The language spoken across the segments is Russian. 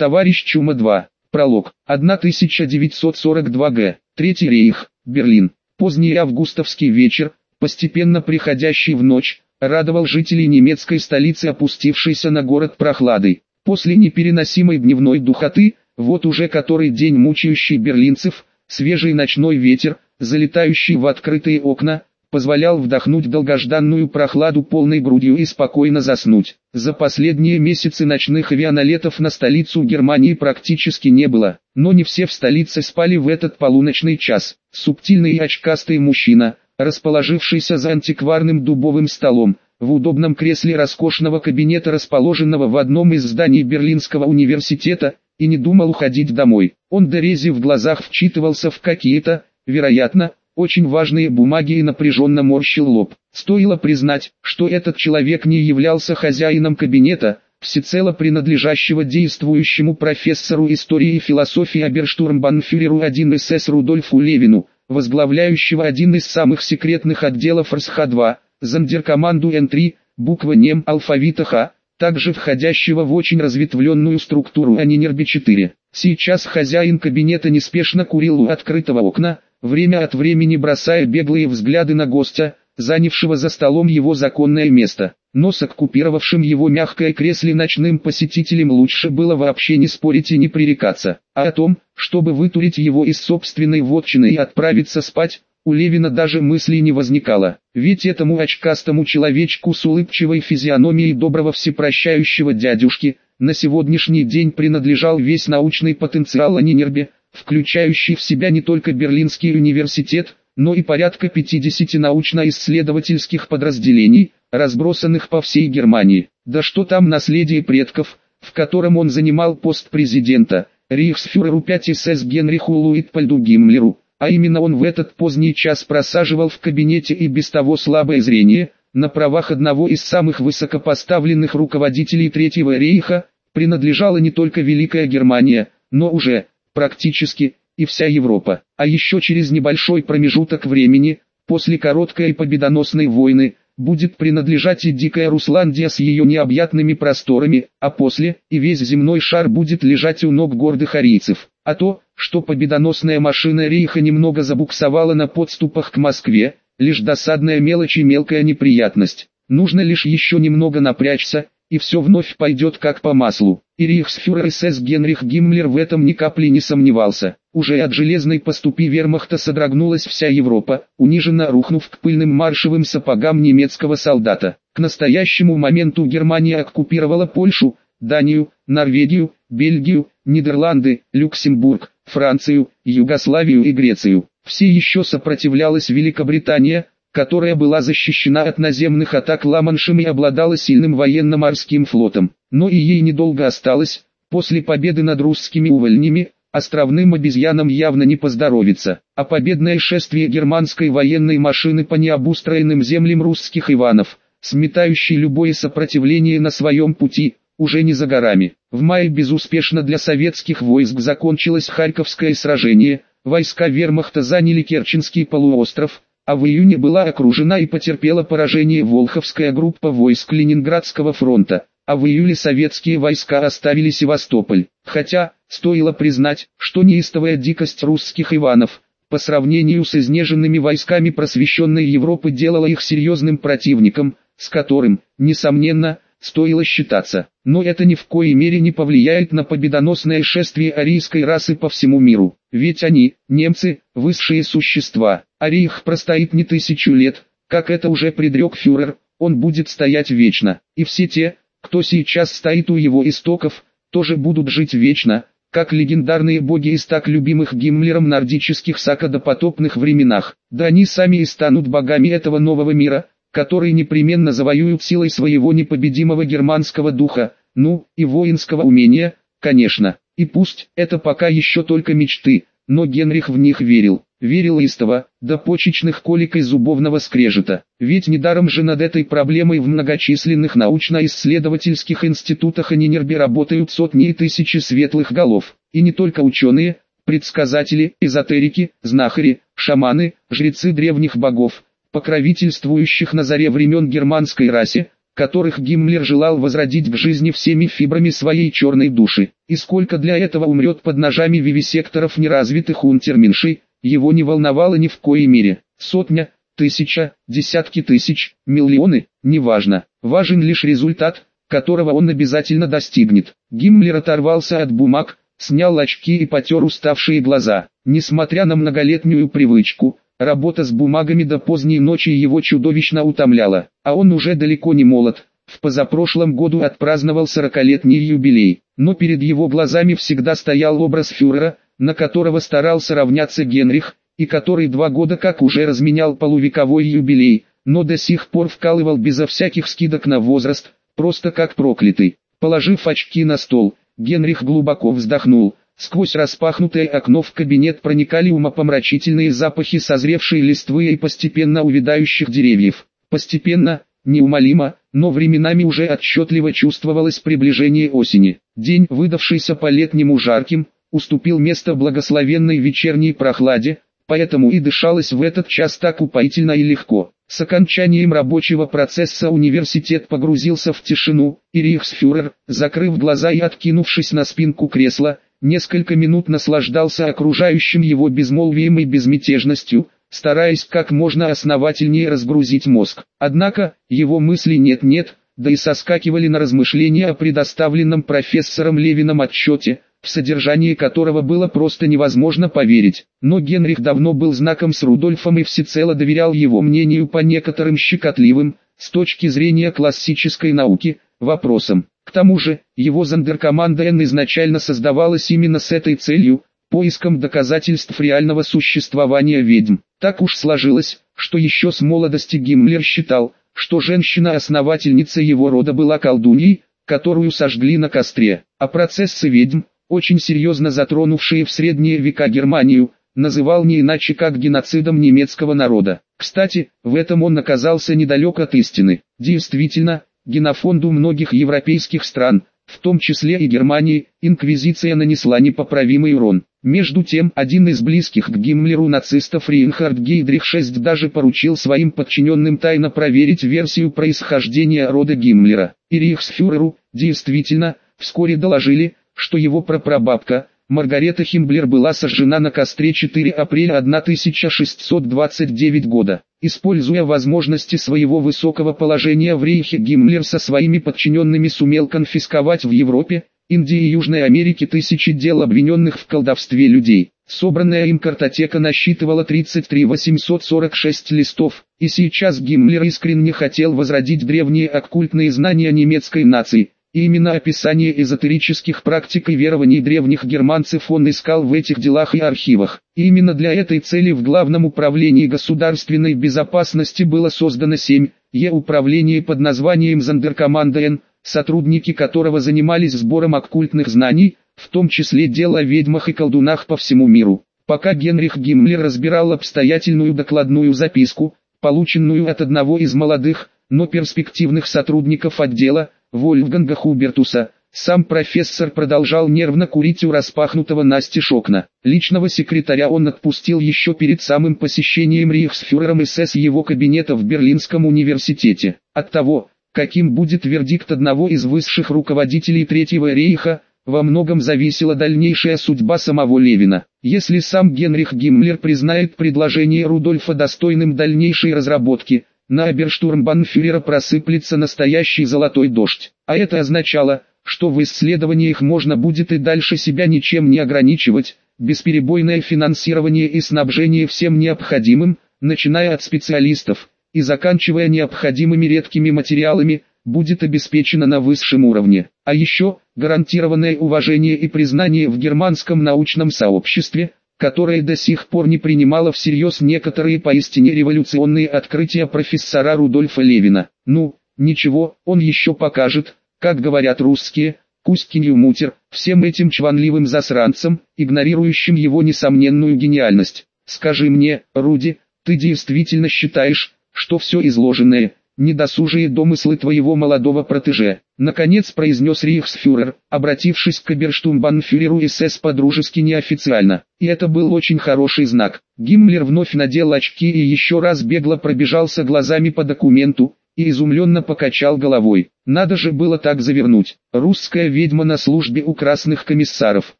Товарищ Чума-2. Пролог. 1942 г. Третий рейх. Берлин. Поздний августовский вечер, постепенно приходящий в ночь, радовал жителей немецкой столицы опустившейся на город прохладой. После непереносимой дневной духоты, вот уже который день мучающий берлинцев, свежий ночной ветер, залетающий в открытые окна, позволял вдохнуть долгожданную прохладу полной грудью и спокойно заснуть. За последние месяцы ночных авианалетов на столицу Германии практически не было, но не все в столице спали в этот полуночный час. Субтильный и очкастый мужчина, расположившийся за антикварным дубовым столом, в удобном кресле роскошного кабинета, расположенного в одном из зданий Берлинского университета, и не думал уходить домой. Он до рези в глазах вчитывался в какие-то, вероятно, очень важные бумаги и напряженно морщил лоб. Стоило признать, что этот человек не являлся хозяином кабинета, всецело принадлежащего действующему профессору истории и философии Аберштурмбанфюреру 1СС Рудольфу Левину, возглавляющего один из самых секретных отделов РСХ-2, зондеркоманду Н3, буква НЕМ алфавита Х, также входящего в очень разветвленную структуру АНИНЕРБИ-4. Сейчас хозяин кабинета неспешно курил у открытого окна, время от времени бросая беглые взгляды на гостя, занявшего за столом его законное место. Но с оккупировавшим его мягкое кресле ночным посетителем лучше было вообще не спорить и не пререкаться. А о том, чтобы вытурить его из собственной вотчины и отправиться спать, у Левина даже мысли не возникало. Ведь этому очкастому человечку с улыбчивой физиономией доброго всепрощающего дядюшки, на сегодняшний день принадлежал весь научный потенциал Анинербе, включающий в себя не только Берлинский университет, но и порядка 50 научно-исследовательских подразделений, разбросанных по всей Германии. Да что там наследие предков, в котором он занимал пост президента, рейхсфюреру 5 СС Генриху Луитпольду Гиммлеру, а именно он в этот поздний час просаживал в кабинете и без того слабое зрение, на правах одного из самых высокопоставленных руководителей Третьего рейха, принадлежала не только Великая Германия, но уже, практически, и вся Европа. А еще через небольшой промежуток времени, после короткой и победоносной войны, будет принадлежать и дикая Русландия с ее необъятными просторами, а после, и весь земной шар будет лежать у ног гордых арийцев. А то, что победоносная машина Рейха немного забуксовала на подступах к Москве, лишь досадная мелочь и мелкая неприятность. Нужно лишь еще немного напрячься, и все вновь пойдет как по маслу. И рейхсфюрер СС Генрих Гиммлер в этом ни капли не сомневался. Уже от железной поступи вермахта содрогнулась вся Европа, униженно рухнув к пыльным маршевым сапогам немецкого солдата. К настоящему моменту Германия оккупировала Польшу, Данию, Норвегию, Бельгию, Нидерланды, Люксембург, Францию, Югославию и Грецию. Все еще сопротивлялась Великобритания, которая была защищена от наземных атак Ла-Маншем и обладала сильным военно-морским флотом. Но и ей недолго осталось, после победы над русскими увольнями, островным обезьянам явно не поздоровится, а победное шествие германской военной машины по необустроенным землям русских Иванов, сметающий любое сопротивление на своем пути, уже не за горами. В мае безуспешно для советских войск закончилось Харьковское сражение, войска вермахта заняли Керченский полуостров, а в июне была окружена и потерпела поражение Волховская группа войск Ленинградского фронта, а в июле советские войска оставили Севастополь. Хотя, стоило признать, что неистовая дикость русских Иванов, по сравнению с изнеженными войсками просвещенной Европы делала их серьезным противником, с которым, несомненно, стоило считаться. Но это ни в коей мере не повлияет на победоносное шествие арийской расы по всему миру. Ведь они, немцы, высшие существа, а рейх простоит не тысячу лет, как это уже предрек фюрер, он будет стоять вечно. И все те, кто сейчас стоит у его истоков, тоже будут жить вечно, как легендарные боги из так любимых Гиммлером нордических сакодопотопных временах. Да они сами и станут богами этого нового мира, который непременно завоюют силой своего непобедимого германского духа, ну, и воинского умения, конечно. И пусть это пока еще только мечты, но Генрих в них верил. Верил истово, до почечных колик и зубовного скрежета. Ведь недаром же над этой проблемой в многочисленных научно-исследовательских институтах и работают сотни и тысячи светлых голов. И не только ученые, предсказатели, эзотерики, знахари, шаманы, жрецы древних богов, покровительствующих на заре времен германской расе, которых Гиммлер желал возродить к жизни всеми фибрами своей черной души. И сколько для этого умрет под ножами вивисекторов неразвитых унтерменшей, его не волновало ни в коей мере. Сотня, тысяча, десятки тысяч, миллионы, неважно. Важен лишь результат, которого он обязательно достигнет. Гиммлер оторвался от бумаг, снял очки и потер уставшие глаза. Несмотря на многолетнюю привычку, работа с бумагами до поздней ночи его чудовищно утомляла. А он уже далеко не молод. В позапрошлом году отпраздновал сорокалетний юбилей, но перед его глазами всегда стоял образ фюрера, на которого старался равняться Генрих, и который два года как уже разменял полувековой юбилей, но до сих пор вкалывал безо всяких скидок на возраст, просто как проклятый. Положив очки на стол, Генрих глубоко вздохнул. Сквозь распахнутое окно в кабинет проникали умопомрачительные запахи созревшей листвы и постепенно увядающих деревьев. Постепенно, неумолимо, но временами уже отчетливо чувствовалось приближение осени. День, выдавшийся по-летнему жарким, уступил место благословенной вечерней прохладе, поэтому и дышалось в этот час так упоительно и легко. С окончанием рабочего процесса университет погрузился в тишину, и Рейхсфюрер, закрыв глаза и откинувшись на спинку кресла, несколько минут наслаждался окружающим его безмолвием и безмятежностью, стараясь как можно основательнее разгрузить мозг. Однако, его мысли нет-нет, да и соскакивали на размышления о предоставленном профессором Левином отчете, в содержании которого было просто невозможно поверить. Но Генрих давно был знаком с Рудольфом и всецело доверял его мнению по некоторым щекотливым, с точки зрения классической науки, вопросам. К тому же, его зондеркоманда Н изначально создавалась именно с этой целью, поиском доказательств реального существования ведьм. Так уж сложилось, что еще с молодости Гиммлер считал, что женщина-основательница его рода была колдуньей, которую сожгли на костре, а процессы ведьм, очень серьезно затронувшие в средние века Германию, называл не иначе как геноцидом немецкого народа. Кстати, в этом он оказался недалек от истины. Действительно, генофонду многих европейских стран, в том числе и Германии, инквизиция нанесла непоправимый урон. Между тем, один из близких к Гиммлеру нацистов Рейнхард Гейдрих VI даже поручил своим подчиненным тайно проверить версию происхождения рода Гиммлера. И Рейхсфюреру, действительно, вскоре доложили, что его прапрабабка, Маргарета Химблер была сожжена на костре 4 апреля 1629 года. Используя возможности своего высокого положения в рейхе Гиммлер со своими подчиненными сумел конфисковать в Европе, Индии и Южной Америке тысячи дел обвиненных в колдовстве людей. Собранная им картотека насчитывала 33 846 листов, и сейчас Гиммлер искренне хотел возродить древние оккультные знания немецкой нации, и именно описание эзотерических практик и верований древних германцев он искал в этих делах и архивах. Именно для этой цели в Главном управлении государственной безопасности было создано 7 Е управление под названием Зандеркоманда Н, сотрудники которого занимались сбором оккультных знаний, в том числе дел о ведьмах и колдунах по всему миру. Пока Генрих Гиммлер разбирал обстоятельную докладную записку, полученную от одного из молодых, но перспективных сотрудников отдела, Вольфганга Хубертуса, сам профессор продолжал нервно курить у распахнутого настежь окна. Личного секретаря он отпустил еще перед самым посещением Рейхсфюрером СС его кабинета в Берлинском университете. От того, каким будет вердикт одного из высших руководителей Третьего рейха, во многом зависела дальнейшая судьба самого Левина. Если сам Генрих Гиммлер признает предложение Рудольфа достойным дальнейшей разработки, на оберштурмбанфюрера просыплется настоящий золотой дождь. А это означало, что в исследованиях можно будет и дальше себя ничем не ограничивать, бесперебойное финансирование и снабжение всем необходимым, начиная от специалистов, и заканчивая необходимыми редкими материалами, будет обеспечено на высшем уровне. А еще, гарантированное уважение и признание в германском научном сообществе – которая до сих пор не принимала всерьез некоторые поистине революционные открытия профессора Рудольфа Левина. Ну, ничего, он еще покажет, как говорят русские, Кускинью мутер, всем этим чванливым засранцам, игнорирующим его несомненную гениальность. Скажи мне, Руди, ты действительно считаешь, что все изложенное, недосужие домыслы твоего молодого протеже, наконец произнес Рейхсфюрер, обратившись к Оберштумбанфюреру СС по-дружески неофициально. И это был очень хороший знак. Гиммлер вновь надел очки и еще раз бегло пробежался глазами по документу, и изумленно покачал головой. Надо же было так завернуть. Русская ведьма на службе у красных комиссаров.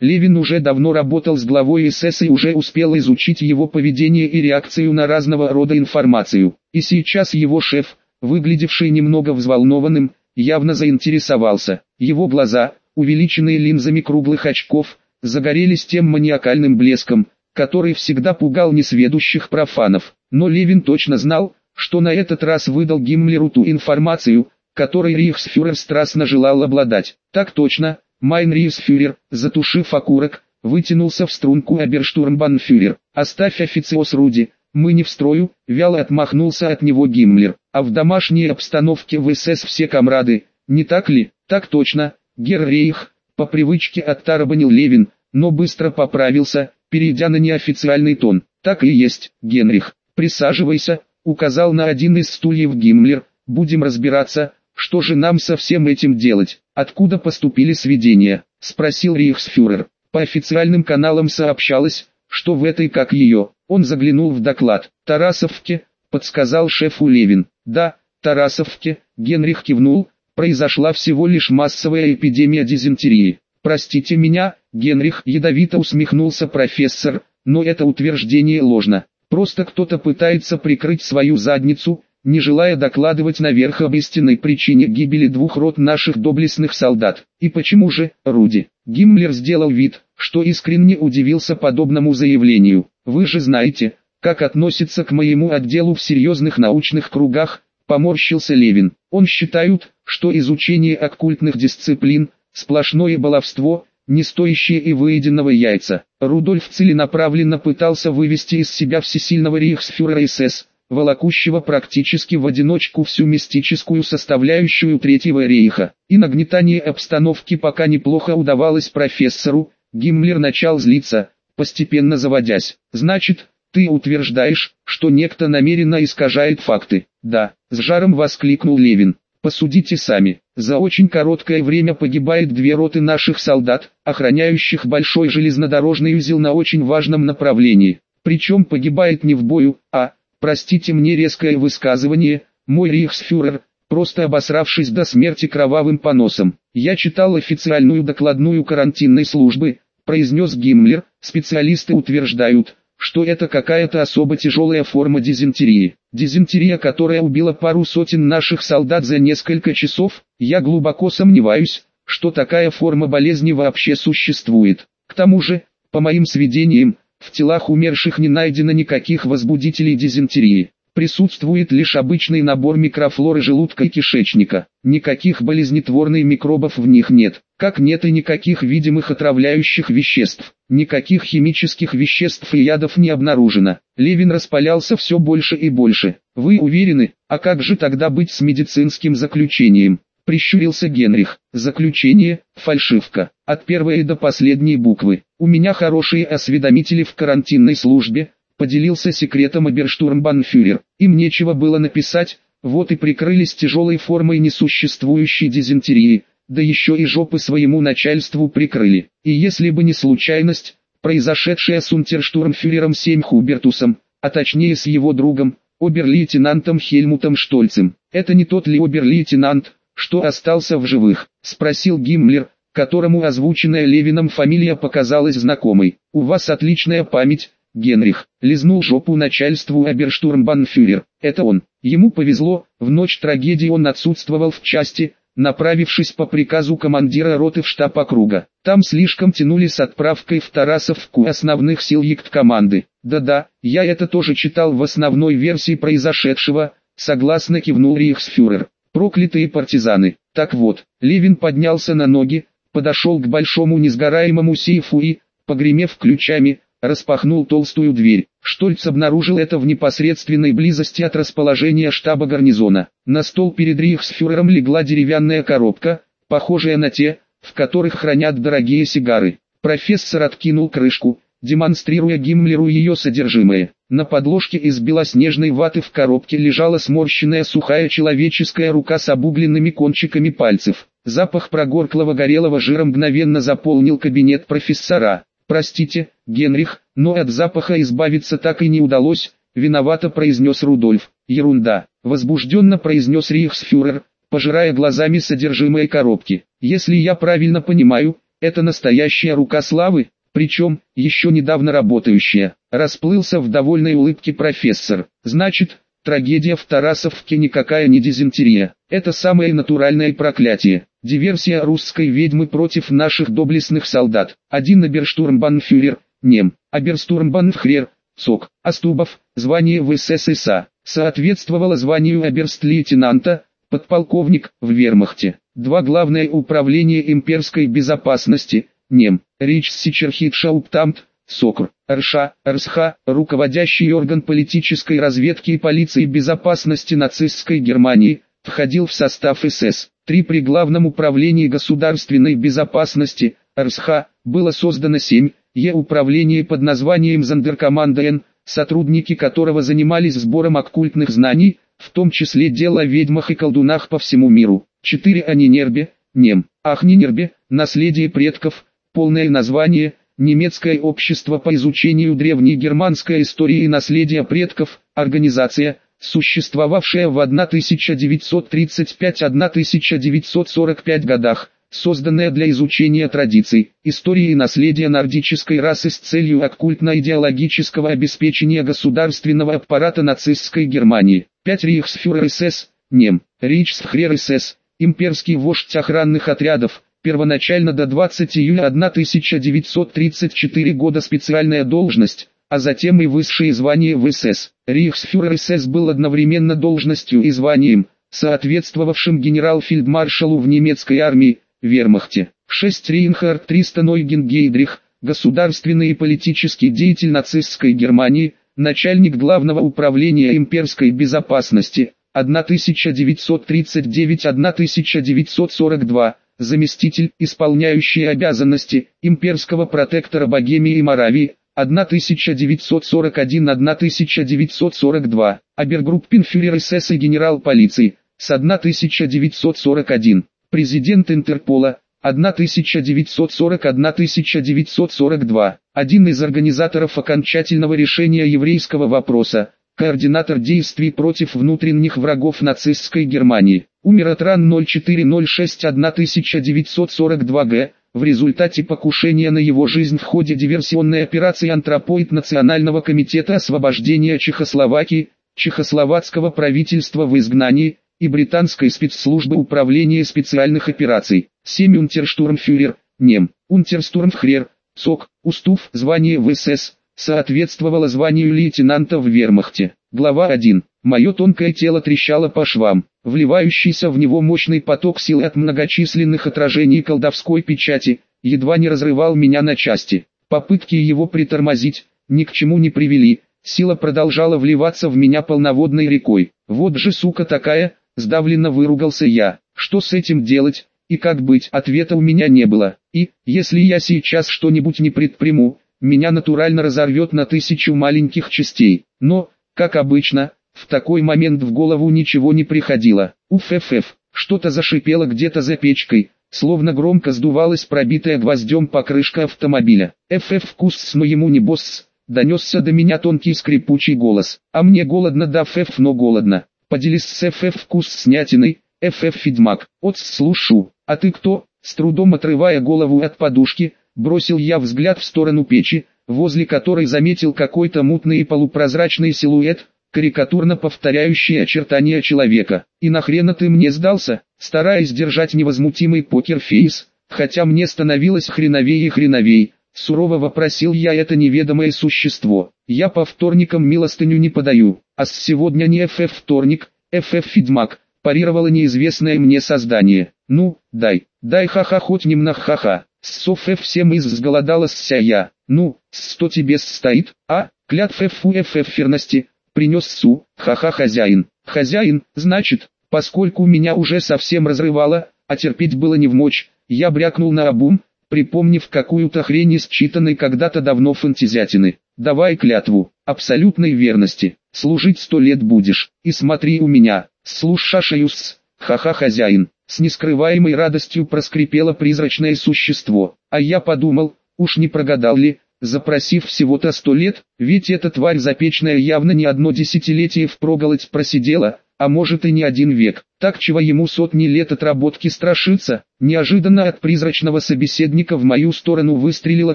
Левин уже давно работал с главой СС и уже успел изучить его поведение и реакцию на разного рода информацию. И сейчас его шеф, выглядевший немного взволнованным, явно заинтересовался. Его глаза, увеличенные линзами круглых очков, загорелись тем маниакальным блеском, который всегда пугал несведущих профанов. Но Левин точно знал, что на этот раз выдал Гиммлеру ту информацию, которой Рейхсфюрер страстно желал обладать. Так точно, Майн Рейхсфюрер, затушив окурок, вытянулся в струнку оберштурмбанфюрер. «Оставь официоз Руди, мы не в строю», вяло отмахнулся от него Гиммлер. «А в домашней обстановке в СС все комрады, не так ли?» «Так точно, Герр Рейх», по привычке оттарабанил Левин, но быстро поправился, перейдя на неофициальный тон. «Так и есть, Генрих, присаживайся», указал на один из стульев Гиммлер, «будем разбираться, что же нам со всем этим делать, откуда поступили сведения?» спросил Рейхсфюрер. По официальным каналам сообщалось, что в этой как ее, он заглянул в доклад, Тарасовке, подсказал шефу Левин. Да, Тарасовке, Генрих кивнул, произошла всего лишь массовая эпидемия дизентерии. Простите меня, Генрих ядовито усмехнулся профессор, но это утверждение ложно. Просто кто-то пытается прикрыть свою задницу, не желая докладывать наверх об истинной причине гибели двух рот наших доблестных солдат. И почему же, Руди? Гиммлер сделал вид, что искренне удивился подобному заявлению. Вы же знаете, как относится к моему отделу в серьезных научных кругах, поморщился Левин. Он считают, что изучение оккультных дисциплин – сплошное баловство, не стоящее и выеденного яйца. Рудольф целенаправленно пытался вывести из себя всесильного рейхсфюрера СС, волокущего практически в одиночку всю мистическую составляющую Третьего рейха. И нагнетание обстановки пока неплохо удавалось профессору, Гиммлер начал злиться, постепенно заводясь. «Значит, ты утверждаешь, что некто намеренно искажает факты?» «Да», с жаром воскликнул Левин. «Посудите сами. За очень короткое время погибает две роты наших солдат, охраняющих большой железнодорожный узел на очень важном направлении. Причем погибает не в бою, а, простите мне резкое высказывание, мой рейхсфюрер, просто обосравшись до смерти кровавым поносом. Я читал официальную докладную карантинной службы, произнес Гиммлер, специалисты утверждают, что это какая-то особо тяжелая форма дизентерии. Дизентерия, которая убила пару сотен наших солдат за несколько часов, я глубоко сомневаюсь, что такая форма болезни вообще существует. К тому же, по моим сведениям, в телах умерших не найдено никаких возбудителей дизентерии. Присутствует лишь обычный набор микрофлоры желудка и кишечника. Никаких болезнетворных микробов в них нет. Как нет и никаких видимых отравляющих веществ. Никаких химических веществ и ядов не обнаружено. Левин распалялся все больше и больше. Вы уверены, а как же тогда быть с медицинским заключением? Прищурился Генрих. Заключение, фальшивка. От первой до последней буквы. У меня хорошие осведомители в карантинной службе, поделился секретом оберштурмбанфюрер. Им нечего было написать, вот и прикрылись тяжелой формой несуществующей дизентерии, да еще и жопы своему начальству прикрыли. И если бы не случайность, произошедшая с унтерштурмфюрером Семь Хубертусом, а точнее с его другом, обер-лейтенантом Хельмутом Штольцем. «Это не тот ли обер-лейтенант, что остался в живых?» – спросил Гиммлер, которому озвученная Левином фамилия показалась знакомой. «У вас отличная память, Генрих, лизнул жопу начальству оберштурмбанфюрер. Это он. Ему повезло, в ночь трагедии он отсутствовал в части, направившись по приказу командира роты в штаб округа. Там слишком тянули с отправкой в Тарасовку основных сил ЕКТ-команды. Да-да, я это тоже читал в основной версии произошедшего, согласно кивнул Рейхсфюрер. Проклятые партизаны. Так вот, Левин поднялся на ноги, подошел к большому несгораемому сейфу и, погремев ключами, распахнул толстую дверь. Штольц обнаружил это в непосредственной близости от расположения штаба гарнизона. На стол перед рейхсфюрером легла деревянная коробка, похожая на те, в которых хранят дорогие сигары. Профессор откинул крышку, демонстрируя Гиммлеру ее содержимое. На подложке из белоснежной ваты в коробке лежала сморщенная сухая человеческая рука с обугленными кончиками пальцев. Запах прогорклого горелого жира мгновенно заполнил кабинет профессора. «Простите, Генрих, но от запаха избавиться так и не удалось», виновато произнес Рудольф. ерунда, возбужденно произнес рейхсфюрер, пожирая глазами содержимое коробки. Если я правильно понимаю, это настоящая рука славы, причем, еще недавно работающая. Расплылся в довольной улыбке профессор. Значит, трагедия в Тарасовке никакая не дизентерия. Это самое натуральное проклятие. Диверсия русской ведьмы против наших доблестных солдат. Один оберштурмбанфюрер, нем, оберстурмбанфхрер, ЦОК, Астубов, звание в СССА, соответствовало званию оберст-лейтенанта, подполковник в вермахте. Два главное управления имперской безопасности, НЕМ, Ричсичерхитшауптамт, СОКР, РШ, РСХ, руководящий орган политической разведки и полиции безопасности нацистской Германии, входил в состав СС. Три при Главном управлении государственной безопасности, РСХ, было создано семь, Е управление под названием Зандеркоманда Н, сотрудники которого занимались сбором оккультных знаний, в том числе дело о ведьмах и колдунах по всему миру. 4 о Нинербе, Нем, Ахнинербе, наследие предков, полное название, Немецкое общество по изучению древней германской истории и наследия предков, организация, существовавшая в 1935-1945 годах, созданная для изучения традиций, истории и наследия нордической расы с целью оккультно-идеологического обеспечения государственного аппарата нацистской Германии. 5 Рейхсфюрер СС, Нем, Рейхсфрер СС, имперский вождь охранных отрядов, первоначально до 20 июля 1934 года специальная должность, а затем и высшее звание в СС. Рейхсфюрер СС был одновременно должностью и званием, соответствовавшим генерал-фельдмаршалу в немецкой армии, вермахте. 6 Рейнхард 300 Нойген Гейдрих, государственный и политический деятель нацистской Германии, начальник главного управления имперской безопасности, 1939-1942, заместитель, исполняющий обязанности, имперского протектора Богемии и Моравии, 1941-1942, обергруппенфюрер СС и генерал полиции, с 1941, президент Интерпола, 1940-1942, один из организаторов окончательного решения еврейского вопроса, координатор действий против внутренних врагов нацистской Германии. Умер от ран 0406-1942 г. В результате покушения на его жизнь в ходе диверсионной операции «Антропоид» Национального комитета освобождения Чехословакии, Чехословацкого правительства в изгнании, и британской спецслужбы управления специальных операций. 7 Унтерштурмфюрер, Нем, Унтерстурмфхрер, ЦОК, Устув, звание в СС, соответствовало званию лейтенанта в вермахте. Глава 1. Мое тонкое тело трещало по швам, вливающийся в него мощный поток сил от многочисленных отражений колдовской печати, едва не разрывал меня на части. Попытки его притормозить, ни к чему не привели, сила продолжала вливаться в меня полноводной рекой. Вот же сука такая, Сдавленно выругался я. Что с этим делать? И как быть? Ответа у меня не было. И, если я сейчас что-нибудь не предприму, меня натурально разорвет на тысячу маленьких частей. Но, как обычно, в такой момент в голову ничего не приходило. Уф-ф-ф, что-то зашипело где-то за печкой, словно громко сдувалась пробитая гвоздем покрышка автомобиля. «ФФ вкус с моему не босс», донесся до меня тонкий скрипучий голос. «А мне голодно да фф но голодно». Поделись с ФФ вкус снятиной, ФФ Фидмак. От слушу. А ты кто? С трудом отрывая голову от подушки, бросил я взгляд в сторону печи, возле которой заметил какой-то мутный и полупрозрачный силуэт, карикатурно повторяющий очертания человека. И нахрена ты мне сдался, стараясь держать невозмутимый покерфейс, хотя мне становилось хреновее и хреновей, сурово вопросил я это неведомое существо. Я по вторникам милостыню не подаю, а с сегодня не ФФ вторник, ФФ Фидмак, парировало неизвестное мне создание. Ну, дай, дай ха-ха хоть немного ха-ха. С ФФ всем из сголодалась я. Ну, сто тебе стоит, а, клят ФФу ФФ ферности, принес су, ха-ха хозяин. Хозяин, значит, поскольку меня уже совсем разрывало, а терпеть было не в мочь, я брякнул на обум, припомнив какую-то хрень из читанной когда-то давно фантазиатины. Давай клятву, абсолютной верности, служить сто лет будешь, и смотри у меня, слушашаюсь, ха-ха хозяин, с нескрываемой радостью проскрипело призрачное существо, а я подумал, уж не прогадал ли, запросив всего-то сто лет, ведь эта тварь запечная явно не одно десятилетие впроголодь просидела, а может и не один век. Так чего ему сотни лет отработки страшится, неожиданно от призрачного собеседника в мою сторону выстрелила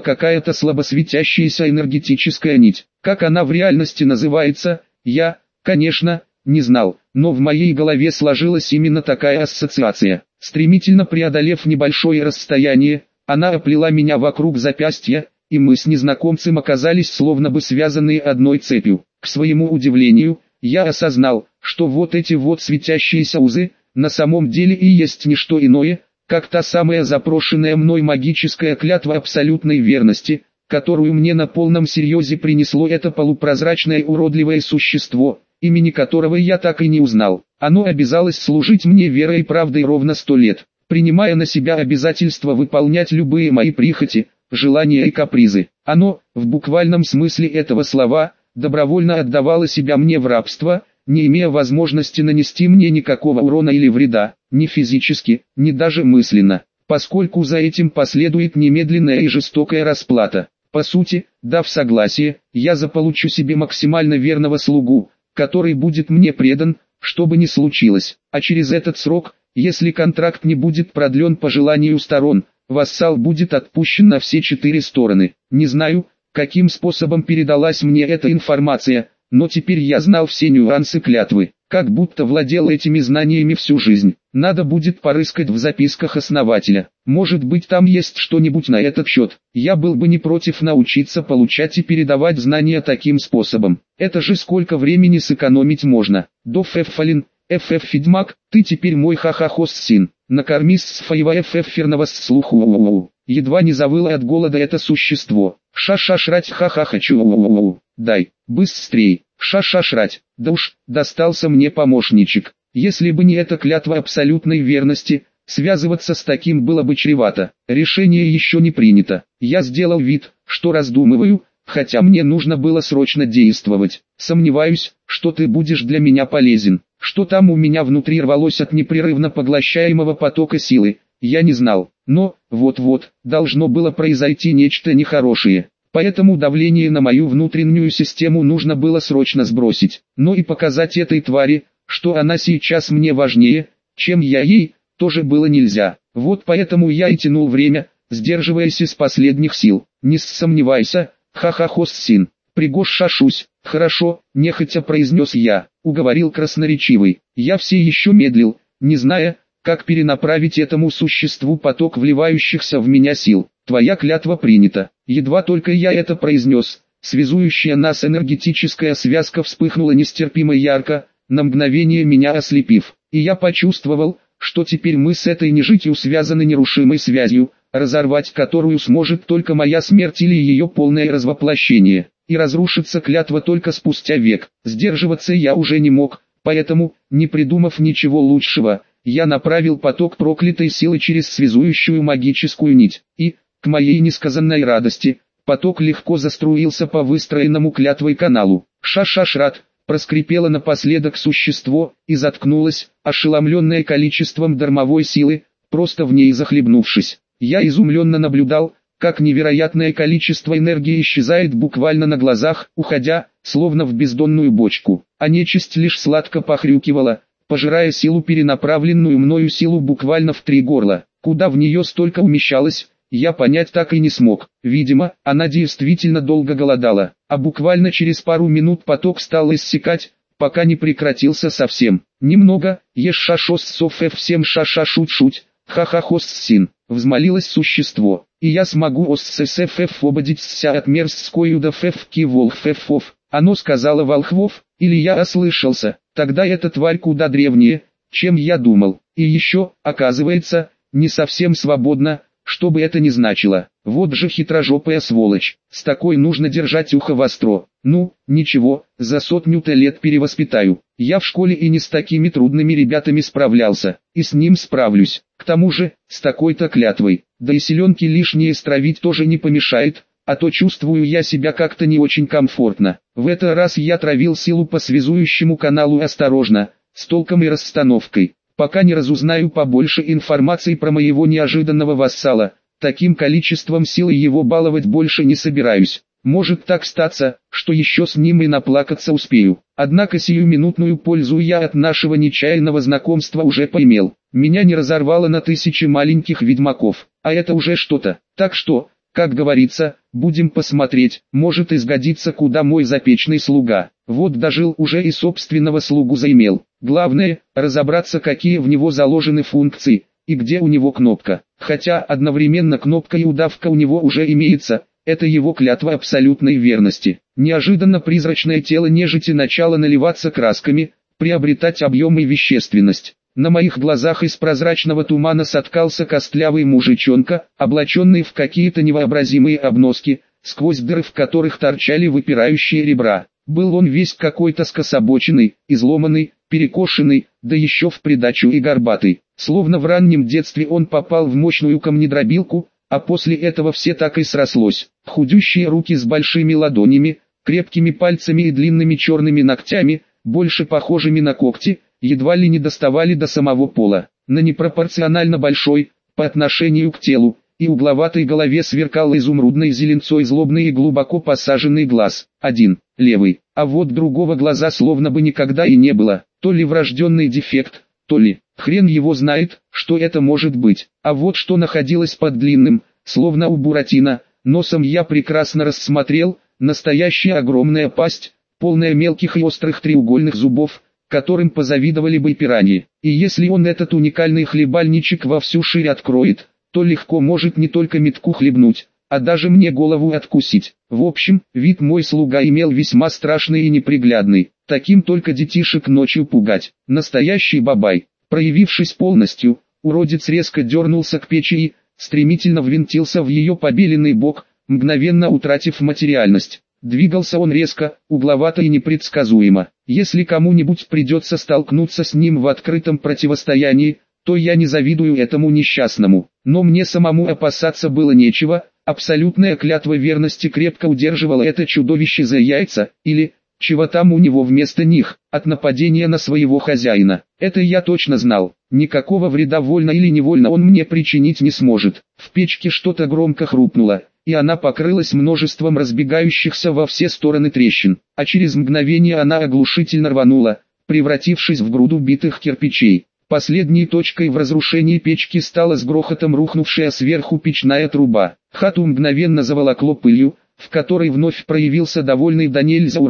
какая-то слабосветящаяся энергетическая нить. Как она в реальности называется, я, конечно, не знал, но в моей голове сложилась именно такая ассоциация. Стремительно преодолев небольшое расстояние, она оплела меня вокруг запястья, и мы с незнакомцем оказались словно бы связанные одной цепью. К своему удивлению, я осознал, что вот эти вот светящиеся узы, на самом деле и есть не что иное, как та самая запрошенная мной магическая клятва абсолютной верности, которую мне на полном серьезе принесло это полупрозрачное уродливое существо, имени которого я так и не узнал. Оно обязалось служить мне верой и правдой ровно сто лет, принимая на себя обязательство выполнять любые мои прихоти, желания и капризы. Оно, в буквальном смысле этого слова, добровольно отдавало себя мне в рабство, не имея возможности нанести мне никакого урона или вреда, ни физически, ни даже мысленно, поскольку за этим последует немедленная и жестокая расплата. По сути, дав согласие, я заполучу себе максимально верного слугу, который будет мне предан, что бы ни случилось, а через этот срок, если контракт не будет продлен по желанию сторон, вассал будет отпущен на все четыре стороны. Не знаю, каким способом передалась мне эта информация, но теперь я знал все нюансы клятвы, как будто владел этими знаниями всю жизнь. Надо будет порыскать в записках основателя. Может быть там есть что-нибудь на этот счет. Я был бы не против научиться получать и передавать знания таким способом. Это же сколько времени сэкономить можно. До Феффалин, ФФ Фидмак, ты теперь мой хахахос син. Накормись с фаева ФФ ферного слуху. Едва не завыло от голода это существо. Ша-ша шрать ха-ха хочу. Дай, быстрей, ша-ша шрать. Да уж, достался мне помощничек. Если бы не эта клятва абсолютной верности, связываться с таким было бы чревато. Решение еще не принято. Я сделал вид, что раздумываю, хотя мне нужно было срочно действовать. Сомневаюсь, что ты будешь для меня полезен. Что там у меня внутри рвалось от непрерывно поглощаемого потока силы, я не знал. Но, вот-вот, должно было произойти нечто нехорошее. Поэтому давление на мою внутреннюю систему нужно было срочно сбросить. Но и показать этой твари, что она сейчас мне важнее, чем я ей, тоже было нельзя. Вот поэтому я и тянул время, сдерживаясь из последних сил. Не сомневайся, ха-ха-хос-син, пригож шашусь. Хорошо, нехотя произнес я, уговорил красноречивый. Я все еще медлил, не зная, как перенаправить этому существу поток вливающихся в меня сил. Твоя клятва принята. Едва только я это произнес, связующая нас энергетическая связка вспыхнула нестерпимо ярко, на мгновение меня ослепив. И я почувствовал, что теперь мы с этой нежитью связаны нерушимой связью, разорвать которую сможет только моя смерть или ее полное развоплощение. И разрушится клятва только спустя век. Сдерживаться я уже не мог, поэтому, не придумав ничего лучшего, я направил поток проклятой силы через связующую магическую нить, и, к моей несказанной радости, поток легко заструился по выстроенному клятвой каналу. Ша-ша-шрат, проскрипело напоследок существо, и заткнулось, ошеломленное количеством дармовой силы, просто в ней захлебнувшись. Я изумленно наблюдал, как невероятное количество энергии исчезает буквально на глазах, уходя, словно в бездонную бочку, а нечисть лишь сладко похрюкивала, пожирая силу перенаправленную мною силу буквально в три горла. Куда в нее столько умещалось, я понять так и не смог. Видимо, она действительно долго голодала, а буквально через пару минут поток стал иссякать, пока не прекратился совсем. Немного, ешь шашос соф всем шаша шут шуть, ха-ха син, взмолилось существо, и я смогу оссфф освободиться от мерзкой юдафф киволффов. Оно сказала волхвов, или я ослышался, тогда эта тварь куда древнее, чем я думал. И еще, оказывается, не совсем свободна, что бы это ни значило. Вот же хитрожопая сволочь, с такой нужно держать ухо востро. Ну, ничего, за сотню-то лет перевоспитаю. Я в школе и не с такими трудными ребятами справлялся, и с ним справлюсь. К тому же, с такой-то клятвой, да и селенки лишние стравить тоже не помешает, а то чувствую я себя как-то не очень комфортно. В этот раз я травил силу по связующему каналу осторожно, с толком и расстановкой, пока не разузнаю побольше информации про моего неожиданного вассала, таким количеством силы его баловать больше не собираюсь. Может так статься, что еще с ним и наплакаться успею. Однако сиюминутную пользу я от нашего нечаянного знакомства уже поимел. Меня не разорвало на тысячи маленьких ведьмаков, а это уже что-то. Так что, как говорится, будем посмотреть, может изгодиться куда мой запечный слуга. Вот дожил уже и собственного слугу заимел. Главное, разобраться какие в него заложены функции, и где у него кнопка. Хотя одновременно кнопка и удавка у него уже имеется, это его клятва абсолютной верности. Неожиданно призрачное тело нежити начало наливаться красками, приобретать объем и вещественность. На моих глазах из прозрачного тумана соткался костлявый мужичонка, облаченный в какие-то невообразимые обноски, сквозь дыры в которых торчали выпирающие ребра. Был он весь какой-то скособоченный, изломанный, перекошенный, да еще в придачу и горбатый. Словно в раннем детстве он попал в мощную камнедробилку, а после этого все так и срослось. Худющие руки с большими ладонями, крепкими пальцами и длинными черными ногтями, больше похожими на когти, едва ли не доставали до самого пола. На непропорционально большой, по отношению к телу, и угловатой голове сверкал изумрудной зеленцой злобный и глубоко посаженный глаз. Один, левый, а вот другого глаза словно бы никогда и не было, то ли врожденный дефект, то ли, хрен его знает, что это может быть. А вот что находилось под длинным, словно у Буратино, носом я прекрасно рассмотрел, настоящая огромная пасть, полная мелких и острых треугольных зубов, которым позавидовали бы пираньи. И если он этот уникальный хлебальничек во всю ширь откроет, то легко может не только метку хлебнуть, а даже мне голову откусить. В общем, вид мой слуга имел весьма страшный и неприглядный, таким только детишек ночью пугать. Настоящий бабай, проявившись полностью, уродец резко дернулся к печи и, стремительно ввинтился в ее побеленный бок, мгновенно утратив материальность. Двигался он резко, угловато и непредсказуемо. Если кому-нибудь придется столкнуться с ним в открытом противостоянии, то я не завидую этому несчастному. Но мне самому опасаться было нечего, абсолютная клятва верности крепко удерживала это чудовище за яйца, или, чего там у него вместо них, от нападения на своего хозяина. Это я точно знал. Никакого вреда вольно или невольно он мне причинить не сможет. В печке что-то громко хрупнуло, и она покрылась множеством разбегающихся во все стороны трещин, а через мгновение она оглушительно рванула, превратившись в груду битых кирпичей. Последней точкой в разрушении печки стала с грохотом рухнувшая сверху печная труба. Хату мгновенно заволокло пылью, в которой вновь проявился довольный до нельзя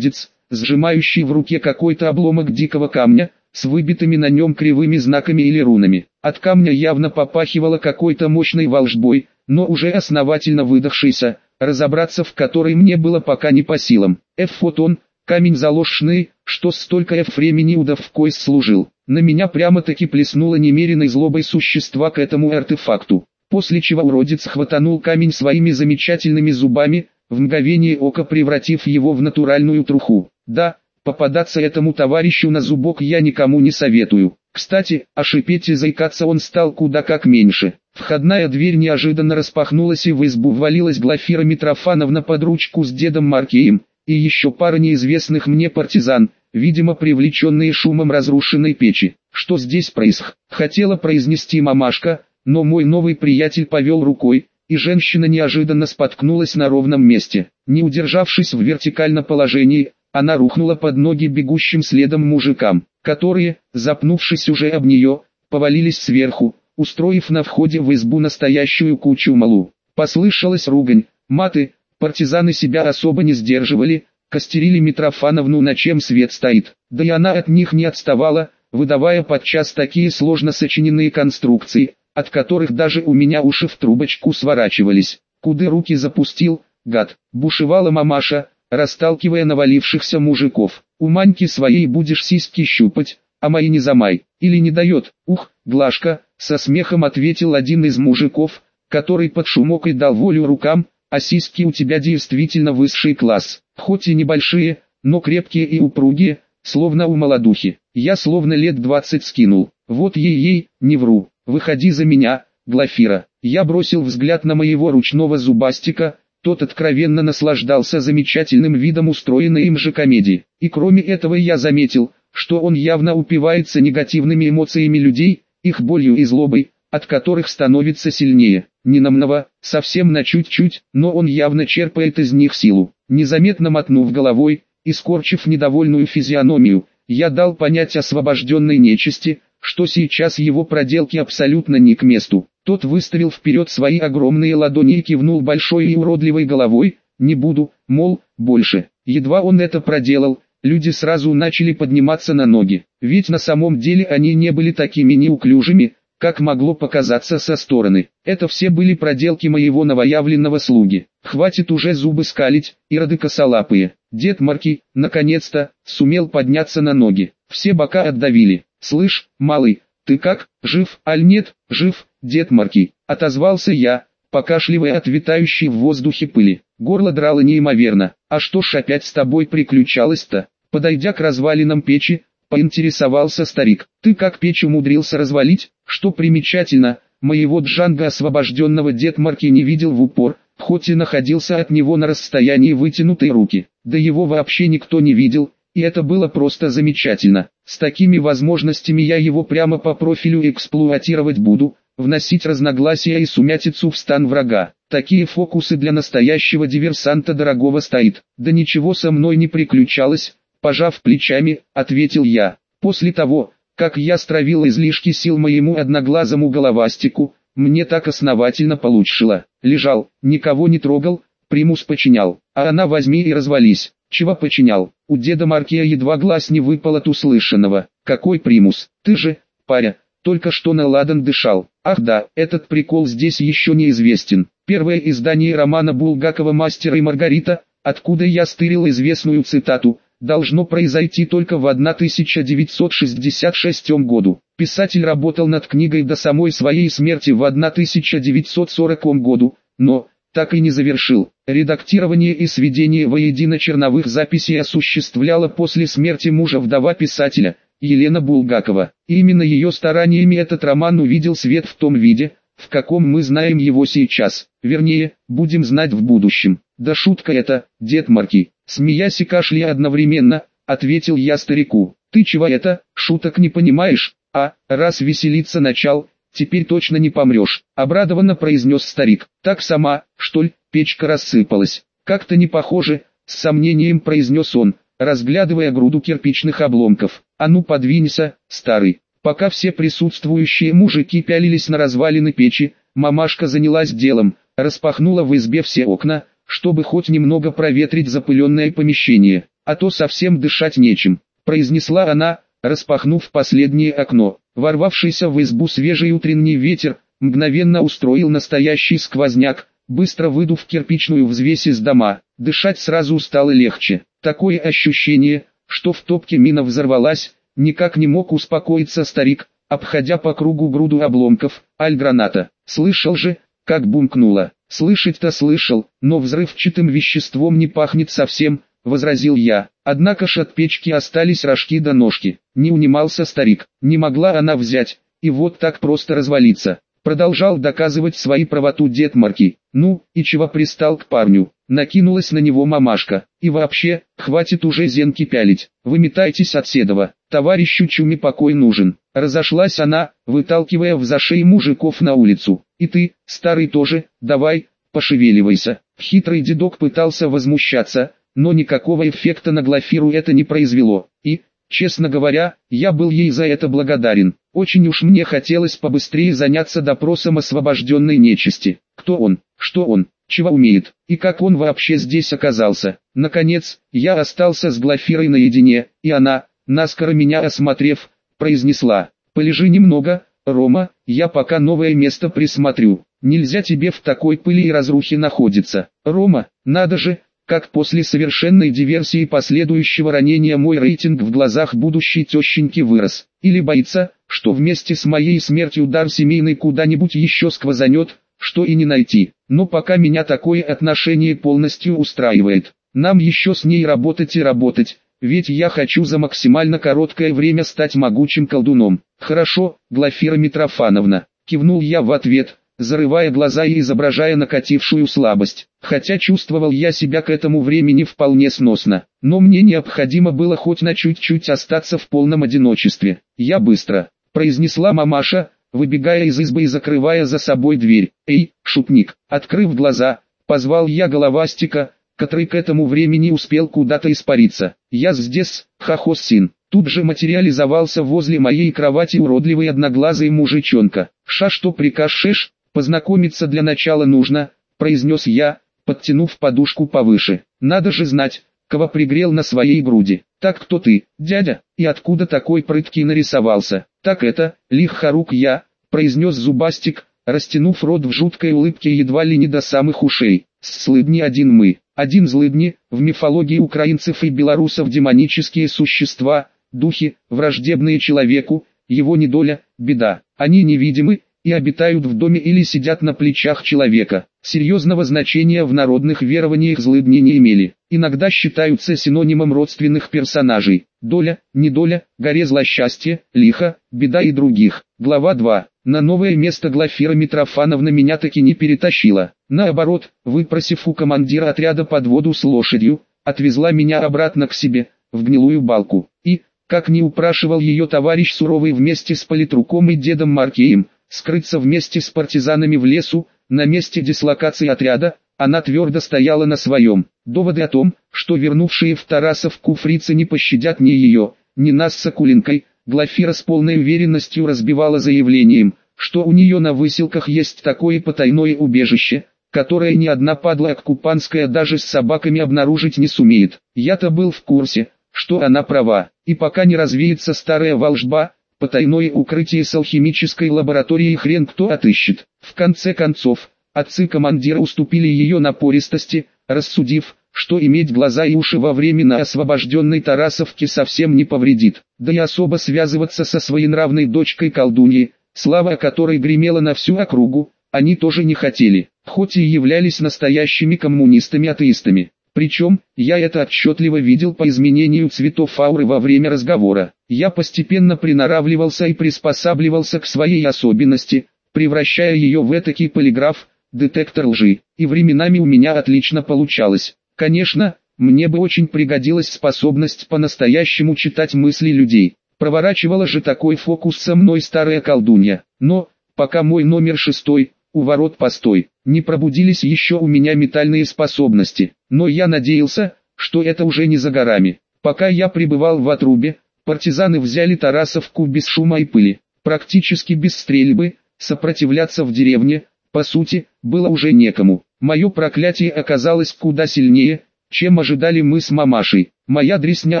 сжимающий в руке какой-то обломок дикого камня, с выбитыми на нем кривыми знаками или рунами. От камня явно попахивало какой-то мощной волжбой, но уже основательно выдохшийся, разобраться в которой мне было пока не по силам. F-фотон, камень заложенный, что столько F времени удав в койс служил. На меня прямо-таки плеснуло немеренной злобой существа к этому артефакту. После чего уродец хватанул камень своими замечательными зубами, в мгновение ока превратив его в натуральную труху. Да, попадаться этому товарищу на зубок я никому не советую. Кстати, о шипеть и заикаться он стал куда как меньше. Входная дверь неожиданно распахнулась и в избу ввалилась Глафира Митрофановна под ручку с дедом Маркеем, и еще пара неизвестных мне партизан, видимо привлеченные шумом разрушенной печи. Что здесь происх? Хотела произнести мамашка, но мой новый приятель повел рукой, и женщина неожиданно споткнулась на ровном месте. Не удержавшись в вертикальном положении, она рухнула под ноги бегущим следом мужикам, которые, запнувшись уже об нее, повалились сверху, устроив на входе в избу настоящую кучу малу. Послышалась ругань, маты, партизаны себя особо не сдерживали, костерили Митрофановну на чем свет стоит, да и она от них не отставала, выдавая подчас такие сложно сочиненные конструкции, от которых даже у меня уши в трубочку сворачивались. Куды руки запустил, гад, бушевала мамаша, расталкивая навалившихся мужиков. У Маньки своей будешь сиськи щупать, а мои не замай, или не дает. Ух, Глашка, со смехом ответил один из мужиков, который под шумок и дал волю рукам, а сиськи у тебя действительно высший класс, хоть и небольшие, но крепкие и упругие, словно у молодухи. Я словно лет двадцать скинул, вот ей-ей, не вру, выходи за меня, Глафира. Я бросил взгляд на моего ручного зубастика, тот откровенно наслаждался замечательным видом устроенной им же комедии. И кроме этого я заметил, что он явно упивается негативными эмоциями людей, их болью и злобой, от которых становится сильнее. Не намного, совсем на чуть-чуть, но он явно черпает из них силу. Незаметно мотнув головой, и скорчив недовольную физиономию, я дал понять освобожденной нечисти, что сейчас его проделки абсолютно не к месту. Тот выставил вперед свои огромные ладони и кивнул большой и уродливой головой, не буду, мол, больше. Едва он это проделал, люди сразу начали подниматься на ноги, ведь на самом деле они не были такими неуклюжими, как могло показаться со стороны. Это все были проделки моего новоявленного слуги. Хватит уже зубы скалить, ироды косолапые. Дед Марки, наконец-то, сумел подняться на ноги. Все бока отдавили. «Слышь, малый, ты как, жив, аль нет?» «Жив, дед Марки», — отозвался я, покашливая от витающей в воздухе пыли. Горло драло неимоверно. «А что ж опять с тобой приключалось-то?» Подойдя к развалинам печи, поинтересовался старик. «Ты как печь умудрился развалить?» Что примечательно, моего Джанга освобожденного дед Марки не видел в упор, хоть и находился от него на расстоянии вытянутой руки. Да его вообще никто не видел, и это было просто замечательно. С такими возможностями я его прямо по профилю эксплуатировать буду, вносить разногласия и сумятицу в стан врага. Такие фокусы для настоящего диверсанта дорогого стоит. Да ничего со мной не приключалось, пожав плечами, ответил я. После того, как я стравил излишки сил моему одноглазому головастику, мне так основательно получшило. Лежал, никого не трогал, примус починял, а она возьми и развались. Чего починял? У деда Маркия едва глаз не выпал от услышанного. Какой примус? Ты же, паря, только что на ладан дышал. Ах да, этот прикол здесь еще неизвестен. Первое издание романа Булгакова «Мастер и Маргарита», откуда я стырил известную цитату, должно произойти только в 1966 году. Писатель работал над книгой до самой своей смерти в 1940 году, но, так и не завершил. Редактирование и сведение воедино черновых записей осуществляла после смерти мужа вдова писателя, Елена Булгакова. Именно ее стараниями этот роман увидел свет в том виде, в каком мы знаем его сейчас, вернее, будем знать в будущем. Да шутка это, дед Марки, смеясь и кашляя одновременно, ответил я старику. Ты чего это, шуток не понимаешь, а, раз веселиться начал, теперь точно не помрешь, обрадованно произнес старик. Так сама, что ли, печка рассыпалась. Как-то не похоже, с сомнением произнес он, разглядывая груду кирпичных обломков. А ну подвинься, старый. Пока все присутствующие мужики пялились на развалины печи, мамашка занялась делом, распахнула в избе все окна, чтобы хоть немного проветрить запыленное помещение, а то совсем дышать нечем, произнесла она, распахнув последнее окно. Ворвавшийся в избу свежий утренний ветер, мгновенно устроил настоящий сквозняк, быстро выдув кирпичную взвесь из дома, дышать сразу стало легче. Такое ощущение, что в топке мина взорвалась, никак не мог успокоиться старик, обходя по кругу груду обломков, аль граната. Слышал же, как бумкнуло. Слышать-то слышал, но взрывчатым веществом не пахнет совсем, возразил я. Однако ж от печки остались рожки до ножки. Не унимался старик, не могла она взять, и вот так просто развалиться. Продолжал доказывать свои правоту дед Марки. Ну, и чего пристал к парню? Накинулась на него мамашка. И вообще, хватит уже зенки пялить. Выметайтесь от седова. Товарищу Чуми покой нужен. Разошлась она, выталкивая в зашей мужиков на улицу. И ты, старый тоже, давай, пошевеливайся. Хитрый дедок пытался возмущаться, но никакого эффекта на Глафиру это не произвело. И, честно говоря, я был ей за это благодарен. Очень уж мне хотелось побыстрее заняться допросом освобожденной нечисти. Кто он, что он, чего умеет, и как он вообще здесь оказался. Наконец, я остался с Глафирой наедине, и она, наскоро меня осмотрев, произнесла, «Полежи немного, Рома, я пока новое место присмотрю. Нельзя тебе в такой пыли и разрухе находиться. Рома, надо же, как после совершенной диверсии последующего ранения мой рейтинг в глазах будущей тещеньки вырос. Или боится, что вместе с моей смертью дар семейный куда-нибудь еще сквозанет, что и не найти. Но пока меня такое отношение полностью устраивает. Нам еще с ней работать и работать, ведь я хочу за максимально короткое время стать могучим колдуном. Хорошо, Глафира Митрофановна, кивнул я в ответ, зарывая глаза и изображая накатившую слабость. Хотя чувствовал я себя к этому времени вполне сносно, но мне необходимо было хоть на чуть-чуть остаться в полном одиночестве. Я быстро, произнесла мамаша, выбегая из избы и закрывая за собой дверь. «Эй, шутник!» Открыв глаза, позвал я головастика, который к этому времени успел куда-то испариться. «Я здесь, хохос-син!» Тут же материализовался возле моей кровати уродливый одноглазый мужичонка. «Ша что прикажешь? Познакомиться для начала нужно», — произнес я, подтянув подушку повыше. «Надо же знать, кого пригрел на своей груди. Так кто ты, дядя, и откуда такой прыткий нарисовался? Так это, лих-харук я, произнес зубастик, растянув рот в жуткой улыбке едва ли не до самых ушей. Слыдни один мы, один злыдни, в мифологии украинцев и белорусов демонические существа, духи, враждебные человеку, его недоля, беда. Они невидимы, и обитают в доме или сидят на плечах человека. Серьезного значения в народных верованиях злыдни не имели. Иногда считаются синонимом родственных персонажей. Доля, недоля, горе злосчастье, лихо, беда и других. Глава 2. На новое место Глафира Митрофановна меня таки не перетащила. Наоборот, выпросив у командира отряда подводу с лошадью, отвезла меня обратно к себе, в гнилую балку. И, как не упрашивал ее товарищ суровый вместе с политруком и дедом Маркеем, скрыться вместе с партизанами в лесу, на месте дислокации отряда, она твердо стояла на своем. Доводы о том, что вернувшие в Тарасовку фрицы не пощадят ни ее, ни нас с Акулинкой, Глафира с полной уверенностью разбивала заявлением, что у нее на выселках есть такое потайное убежище, которое ни одна падла оккупанская даже с собаками обнаружить не сумеет. Я-то был в курсе, что она права, и пока не развеется старая волжба, Потайное укрытие с алхимической лабораторией хрен кто отыщет. В конце концов, отцы командира уступили ее напористости, рассудив, что иметь глаза и уши во временно освобожденной Тарасовке совсем не повредит. Да и особо связываться со своенравной дочкой колдуньи, слава которой гремела на всю округу, они тоже не хотели, хоть и являлись настоящими коммунистами-атеистами. Причем, я это отчетливо видел по изменению цветов ауры во время разговора. Я постепенно приноравливался и приспосабливался к своей особенности, превращая ее в этакий полиграф, детектор лжи. И временами у меня отлично получалось. Конечно, мне бы очень пригодилась способность по-настоящему читать мысли людей. Проворачивала же такой фокус со мной старая колдунья. Но, пока мой номер шестой, у ворот постой, не пробудились еще у меня метальные способности, но я надеялся, что это уже не за горами. Пока я пребывал в отрубе, партизаны взяли Тарасовку без шума и пыли, практически без стрельбы, сопротивляться в деревне, по сути, было уже некому. Мое проклятие оказалось куда сильнее, чем ожидали мы с мамашей. Моя дресня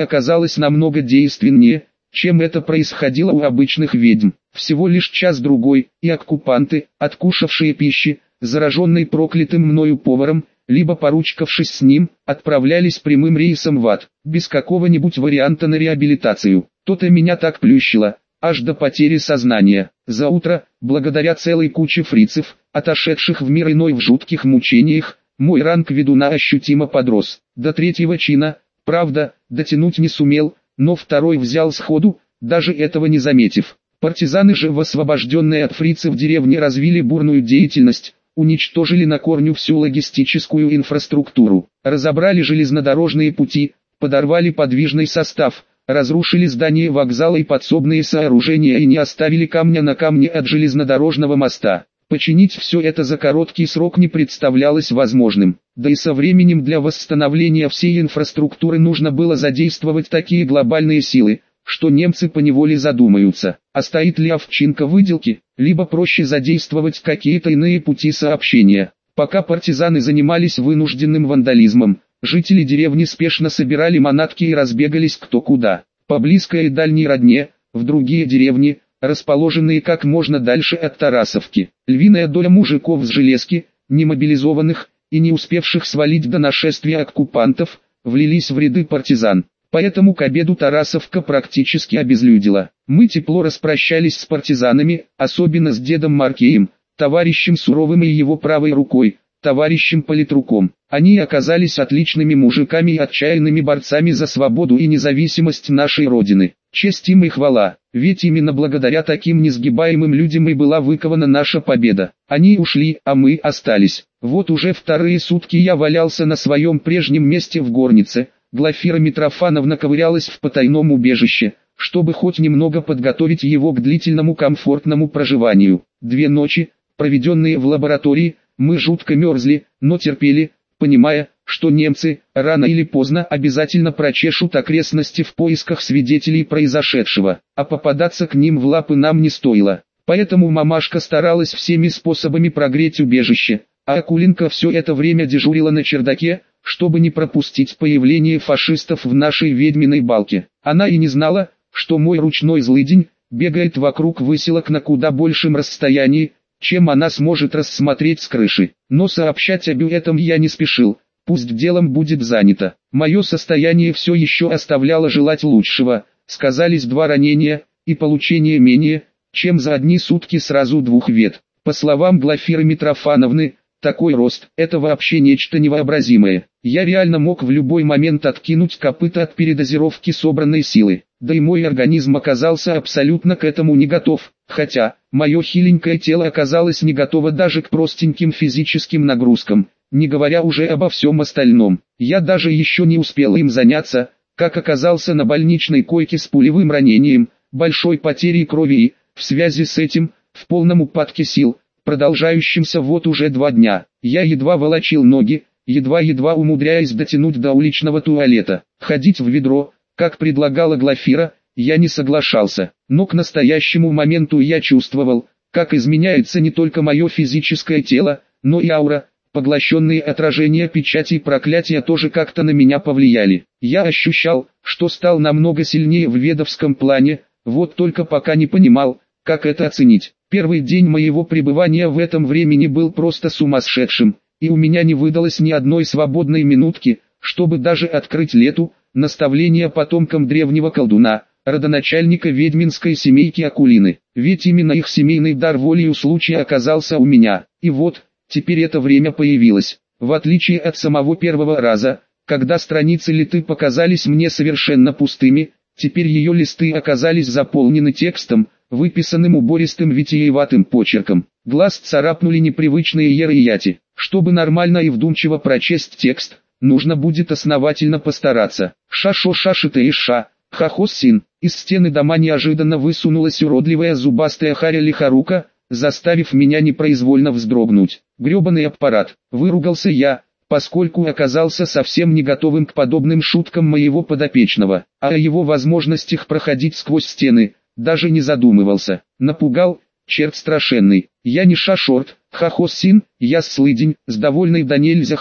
оказалась намного действеннее, чем это происходило у обычных ведьм. Всего лишь час-другой, и оккупанты, откушавшие пищи, зараженные проклятым мною поваром, либо поручкавшись с ним, отправлялись прямым рейсом в ад, без какого-нибудь варианта на реабилитацию. То-то меня так плющило, аж до потери сознания. За утро, благодаря целой куче фрицев, отошедших в мир иной в жутких мучениях, мой ранг ведуна ощутимо подрос. До третьего чина, правда, дотянуть не сумел, но второй взял сходу, даже этого не заметив. Партизаны же в освобожденной от фрицев деревне развили бурную деятельность, уничтожили на корню всю логистическую инфраструктуру, разобрали железнодорожные пути, подорвали подвижный состав, разрушили здания вокзала и подсобные сооружения и не оставили камня на камне от железнодорожного моста. Починить все это за короткий срок не представлялось возможным, да и со временем для восстановления всей инфраструктуры нужно было задействовать такие глобальные силы, что немцы поневоле задумаются, а стоит ли овчинка выделки, либо проще задействовать какие-то иные пути сообщения. Пока партизаны занимались вынужденным вандализмом, жители деревни спешно собирали манатки и разбегались кто куда, по близкой и дальней родне, в другие деревни, расположенные как можно дальше от Тарасовки. Львиная доля мужиков с железки, не мобилизованных и не успевших свалить до нашествия оккупантов, влились в ряды партизан. Поэтому к обеду Тарасовка практически обезлюдила. Мы тепло распрощались с партизанами, особенно с дедом Маркеем, товарищем суровым и его правой рукой, товарищем политруком. Они оказались отличными мужиками и отчаянными борцами за свободу и независимость нашей Родины. Честь им и хвала, ведь именно благодаря таким несгибаемым людям и была выкована наша победа. Они ушли, а мы остались. Вот уже вторые сутки я валялся на своем прежнем месте в горнице, Глафира Митрофановна ковырялась в потайном убежище, чтобы хоть немного подготовить его к длительному комфортному проживанию. Две ночи, проведенные в лаборатории, мы жутко мерзли, но терпели, понимая, что немцы, рано или поздно обязательно прочешут окрестности в поисках свидетелей произошедшего, а попадаться к ним в лапы нам не стоило. Поэтому мамашка старалась всеми способами прогреть убежище, а Акулинка все это время дежурила на чердаке, чтобы не пропустить появление фашистов в нашей ведьминой балке. Она и не знала, что мой ручной злыдень, бегает вокруг выселок на куда большем расстоянии, чем она сможет рассмотреть с крыши. Но сообщать об этом я не спешил, пусть делом будет занято. Мое состояние все еще оставляло желать лучшего, сказались два ранения, и получение менее, чем за одни сутки сразу двух вет. По словам Глафиры Митрофановны, такой рост – это вообще нечто невообразимое. Я реально мог в любой момент откинуть копыта от передозировки собранной силы. Да и мой организм оказался абсолютно к этому не готов. Хотя, мое хиленькое тело оказалось не готово даже к простеньким физическим нагрузкам, не говоря уже обо всем остальном. Я даже еще не успел им заняться, как оказался на больничной койке с пулевым ранением, большой потерей крови и, в связи с этим, в полном упадке сил, продолжающимся вот уже два дня. Я едва волочил ноги, едва-едва умудряясь дотянуть до уличного туалета. Ходить в ведро, как предлагала Глафира, я не соглашался, но к настоящему моменту я чувствовал, как изменяется не только мое физическое тело, но и аура, поглощенные отражения печати и проклятия тоже как-то на меня повлияли. Я ощущал, что стал намного сильнее в ведовском плане, вот только пока не понимал, как это оценить. Первый день моего пребывания в этом времени был просто сумасшедшим, и у меня не выдалось ни одной свободной минутки, чтобы даже открыть лету, наставление потомкам древнего колдуна, родоначальника ведьминской семейки Акулины. Ведь именно их семейный дар волею случая оказался у меня. И вот, теперь это время появилось. В отличие от самого первого раза, когда страницы литы показались мне совершенно пустыми, теперь ее листы оказались заполнены текстом, выписанным убористым витиеватым почерком. Глаз царапнули непривычные еры и яти. Чтобы нормально и вдумчиво прочесть текст, нужно будет основательно постараться. Шашо шашита и ша, хахосин. Из стены дома неожиданно высунулась уродливая зубастая харя лихорука, заставив меня непроизвольно вздрогнуть. Гребаный аппарат, выругался я, поскольку оказался совсем не готовым к подобным шуткам моего подопечного, а о его возможностях проходить сквозь стены, даже не задумывался. Напугал, черт страшенный, я не шашорт, хахосин, я слыдень, с довольной до нельзя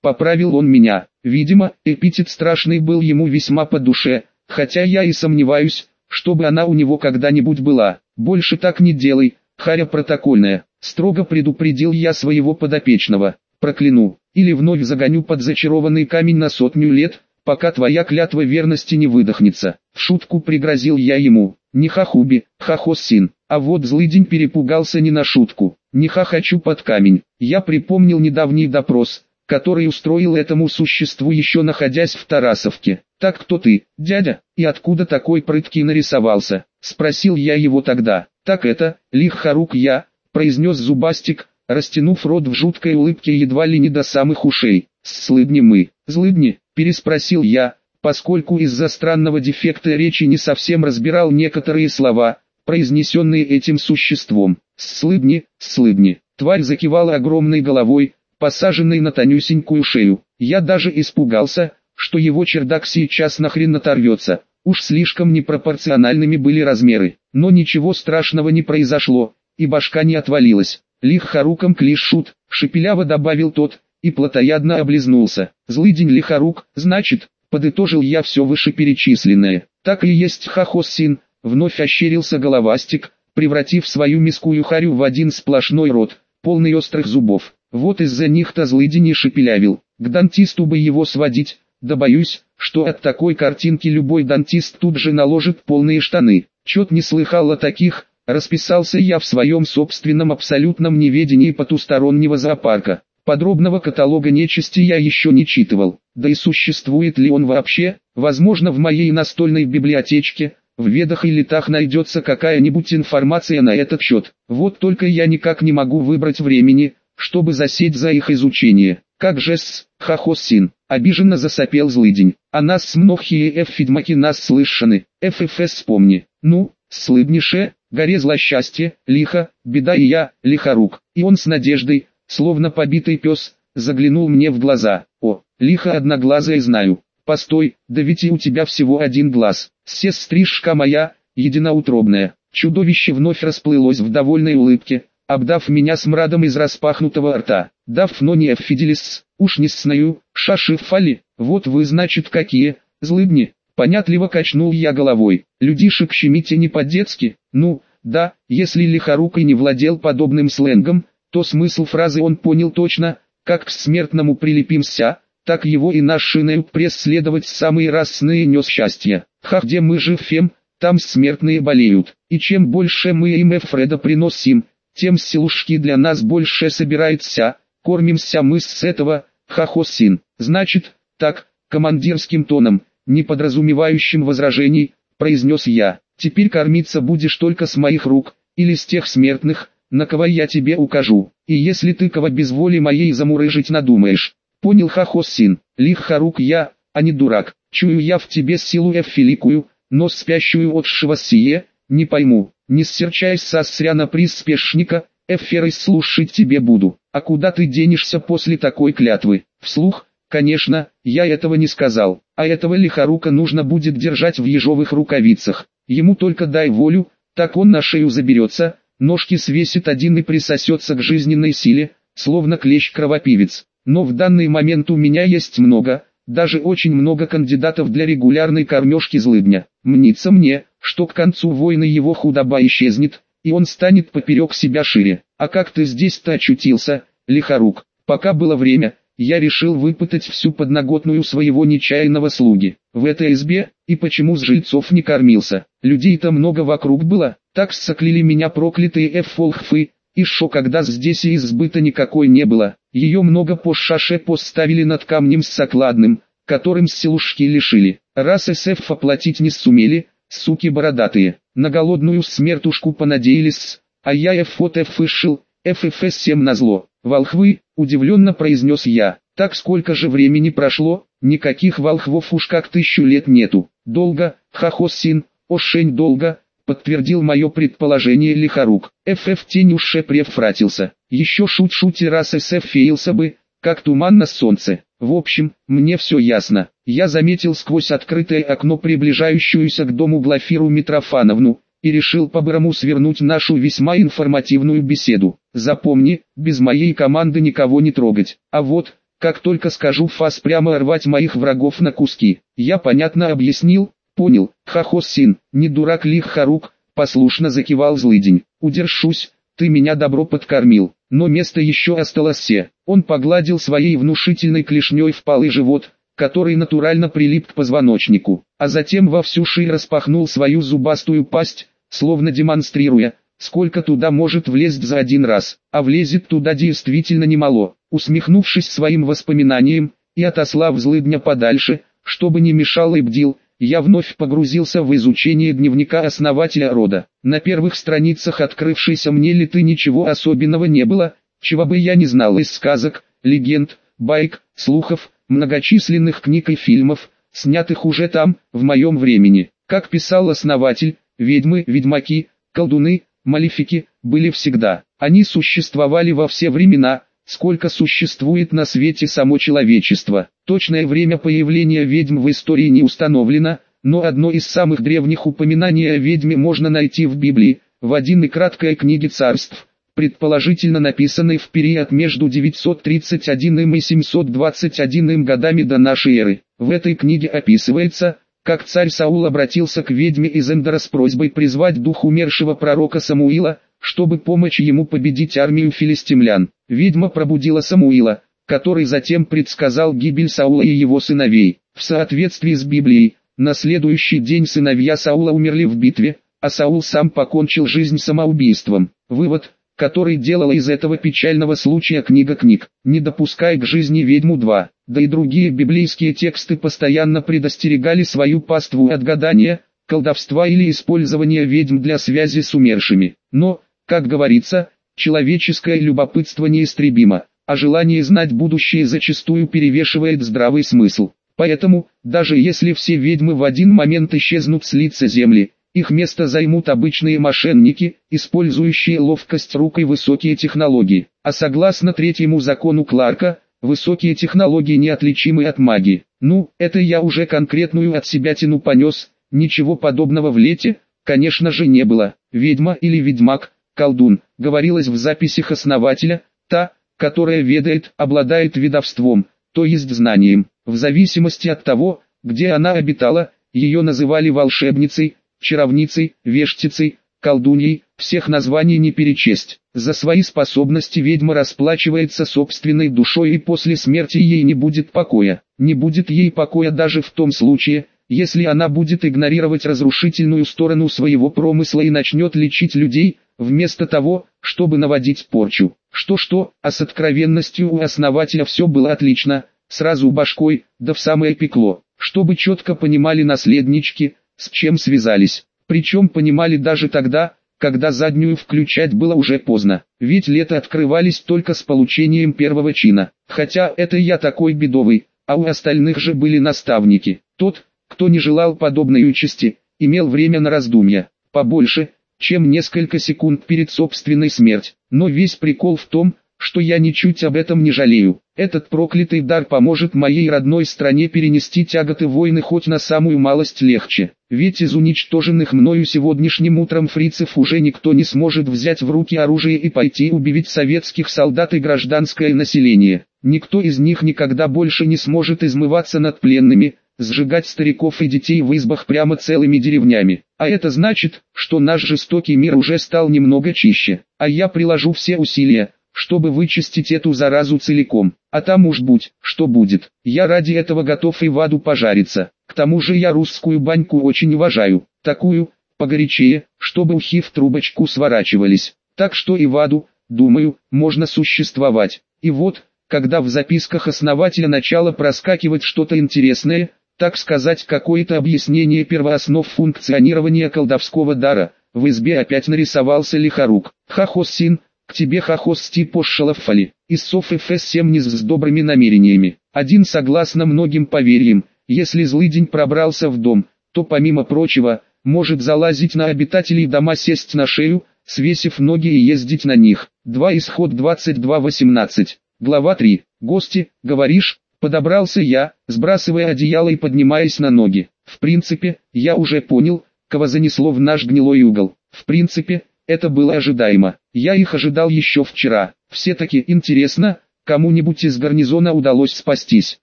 поправил он меня. Видимо, эпитет страшный был ему весьма по душе, хотя я и сомневаюсь, чтобы она у него когда-нибудь была. Больше так не делай, харя протокольная, строго предупредил я своего подопечного. Прокляну, или вновь загоню под зачарованный камень на сотню лет, пока твоя клятва верности не выдохнется. В шутку пригрозил я ему, не хахуби, хахоссин, а вот злый день перепугался не на шутку, не хахачу под камень. Я припомнил недавний допрос, который устроил этому существу еще находясь в Тарасовке. «Так кто ты, дядя, и откуда такой прыткий нарисовался?» – спросил я его тогда. «Так это, Лих Харук я», – произнес Зубастик, растянув рот в жуткой улыбке едва ли не до самых ушей. «Слыдни мы, злыдни?» – переспросил я, поскольку из-за странного дефекта речи не совсем разбирал некоторые слова, произнесенные этим существом. «Слыдни, слыдни». Тварь закивала огромной головой, посаженной на тонюсенькую шею. Я даже испугался, что его чердак сейчас нахрен оторвется. Уж слишком непропорциональными были размеры. Но ничего страшного не произошло, и башка не отвалилась. Лих Харуком клишут, шепеляво добавил тот, и плотоядно облизнулся. Злыдень Лихарук, значит, подытожил я все вышеперечисленное. Так и есть Хахоссин, вновь ощерился головастик, превратив свою мискую харю в один сплошной рот, полный острых зубов. Вот из-за них-то злыдень шепелявил. К дантисту бы его сводить, да боюсь, что от такой картинки любой дантист тут же наложит полные штаны. Чет не слыхал о таких, расписался я в своем собственном абсолютном неведении потустороннего зоопарка. Подробного каталога нечисти я еще не читывал, да и существует ли он вообще, возможно в моей настольной библиотечке, в ведах и летах найдется какая-нибудь информация на этот счет. Вот только я никак не могу выбрать времени, чтобы засесть за их изучение. как же с, хахосин, обиженно засопел злыдень. А нас с мнохи и эф нас слышаны, ФФС вспомни. Ну, слыбнише, горе злосчастье, лихо, беда и я, лихорук. И он с надеждой, словно побитый пес, заглянул мне в глаза. О, лихо одноглазая знаю. Постой, да ведь и у тебя всего один глаз. Сестришка моя, единоутробная. Чудовище вновь расплылось в довольной улыбке, обдав меня смрадом из распахнутого рта. Дав нония фиделис, уж не сною, шаши фали, вот вы значит какие, злыдни. Понятливо качнул я головой. Людишек щемите не по-детски, ну, да, если Лихорукой не владел подобным сленгом, то смысл фразы он понял точно, как к смертному прилепимся, так его и наш шиною преследовать самые разные нес счастья. Ха где мы живем, там смертные болеют, и чем больше мы им Эфреда приносим, тем силушки для нас больше собирается, кормимся мы с этого, хахосин. Значит, так, командирским тоном, не подразумевающим возражений, произнес я, теперь кормиться будешь только с моих рук, или с тех смертных, на кого я тебе укажу, и если ты кого без воли моей замурыжить надумаешь, понял Хахосин, харук я, а не дурак, чую я в тебе силу эфиликую, но спящую отшего сие, не пойму, не серчай сосря на приспешника, эферой слушать тебе буду, а куда ты денешься после такой клятвы, вслух, конечно, я этого не сказал, а этого лихорука нужно будет держать в ежовых рукавицах, ему только дай волю, так он на шею заберется, ножки свесит один и присосется к жизненной силе, словно клещ-кровопивец. Но в данный момент у меня есть много, даже очень много кандидатов для регулярной кормежки злыдня. Мнится мне, что к концу войны его худоба исчезнет, и он станет поперек себя шире. А как ты здесь-то очутился, лихорук? Пока было время, я решил выпытать всю подноготную своего нечаянного слуги. В этой избе, и почему с жильцов не кормился. Людей-то много вокруг было, так соклили меня проклятые эффолхфы, и шо когда здесь и избыта никакой не было. Ее много по шаше поставили над камнем с сокладным, которым силушки лишили. Раз СФ оплатить не сумели, суки бородатые, на голодную смертушку понадеялись, а я эфот эфышил, ФФС-7 назло. «Волхвы», — удивленно произнес я, — «так сколько же времени прошло, никаких волхвов уж как тысячу лет нету». «Долго, Хахосин, ошень долго», — подтвердил мое предположение Лихорук. ФФ тень уж префратился. Еще шут-шути раз СФ феился бы, как туман на солнце. В общем, мне все ясно. Я заметил сквозь открытое окно приближающуюся к дому Глафиру Митрофановну, и решил по-бырому свернуть нашу весьма информативную беседу. Запомни, без моей команды никого не трогать. А вот, как только скажу фас прямо рвать моих врагов на куски. Я понятно объяснил, понял, Хахосин, не дурак лих Харук, послушно закивал злыдень. Удержусь, ты меня добро подкормил, но место еще осталось все. Он погладил своей внушительной клешней впалый живот, который натурально прилип к позвоночнику, а затем во всю ширь распахнул свою зубастую пасть, словно демонстрируя, сколько туда может влезть за один раз, а влезет туда действительно немало. Усмехнувшись своим воспоминанием, и отослав злыдня подальше, чтобы не мешал и бдил, я вновь погрузился в изучение дневника основателя рода. На первых страницах открывшейся мне литы ничего особенного не было, чего бы я не знал из сказок, легенд, байк, слухов, многочисленных книг и фильмов, снятых уже там, в моем времени. Как писал основатель, Ведьмы, ведьмаки, колдуны, малефики, были всегда. Они существовали во все времена, сколько существует на свете само человечество. Точное время появления ведьм в истории не установлено, но одно из самых древних упоминаний о ведьме можно найти в Библии, в один и краткой книге царств, предположительно написанной в период между 931 и 721 годами до нашей эры. В этой книге описывается, как царь Саул обратился к ведьме из Эндора с просьбой призвать дух умершего пророка Самуила, чтобы помочь ему победить армию филистимлян. Ведьма пробудила Самуила, который затем предсказал гибель Саула и его сыновей. В соответствии с Библией, на следующий день сыновья Саула умерли в битве, а Саул сам покончил жизнь самоубийством. Вывод, который делала из этого печального случая книга книг, не допускай к жизни ведьму 2, да и другие библейские тексты постоянно предостерегали свою паству от гадания, колдовства или использования ведьм для связи с умершими. Но, как говорится, человеческое любопытство неистребимо, а желание знать будущее зачастую перевешивает здравый смысл. Поэтому, даже если все ведьмы в один момент исчезнут с лица земли, их место займут обычные мошенники, использующие ловкость рук и высокие технологии. А согласно третьему закону Кларка, высокие технологии неотличимы от магии. Ну, это я уже конкретную от себя тяну понес, ничего подобного в лете, конечно же не было. Ведьма или ведьмак, колдун, говорилось в записях основателя, та, которая ведает, обладает ведовством, то есть знанием. В зависимости от того, где она обитала, ее называли волшебницей, чаровницей, вештицей, колдуньей, всех названий не перечесть. За свои способности ведьма расплачивается собственной душой и после смерти ей не будет покоя. Не будет ей покоя даже в том случае, если она будет игнорировать разрушительную сторону своего промысла и начнет лечить людей, вместо того, чтобы наводить порчу. Что-что, а с откровенностью у основателя все было отлично, сразу башкой, да в самое пекло, чтобы четко понимали наследнички, с чем связались. Причем понимали даже тогда, когда заднюю включать было уже поздно, ведь лето открывались только с получением первого чина. Хотя это я такой бедовый, а у остальных же были наставники. Тот, кто не желал подобной участи, имел время на раздумья, побольше, чем несколько секунд перед собственной смертью. Но весь прикол в том, что я ничуть об этом не жалею. Этот проклятый дар поможет моей родной стране перенести тяготы войны хоть на самую малость легче. Ведь из уничтоженных мною сегодняшним утром фрицев уже никто не сможет взять в руки оружие и пойти убивать советских солдат и гражданское население. Никто из них никогда больше не сможет измываться над пленными, сжигать стариков и детей в избах прямо целыми деревнями. А это значит, что наш жестокий мир уже стал немного чище. А я приложу все усилия, чтобы вычистить эту заразу целиком. А там уж будь, что будет. Я ради этого готов и в аду пожариться. К тому же я русскую баньку очень уважаю. Такую, погорячее, чтобы ухи в трубочку сворачивались. Так что и в аду, думаю, можно существовать. И вот, когда в записках основателя начало проскакивать что-то интересное, так сказать какое-то объяснение первооснов функционирования колдовского дара, в избе опять нарисовался лихорук. Хахоссин, к тебе хохости пошалафали, из сов ФС-7 не с добрыми намерениями. Один согласно многим поверьям, если злый день пробрался в дом, то помимо прочего, может залазить на обитателей дома сесть на шею, свесив ноги и ездить на них. 2 Исход 22.18. Глава 3. Гости, говоришь, подобрался я, сбрасывая одеяло и поднимаясь на ноги. В принципе, я уже понял, кого занесло в наш гнилой угол. В принципе, это было ожидаемо. Я их ожидал еще вчера. Все-таки интересно, кому-нибудь из гарнизона удалось спастись.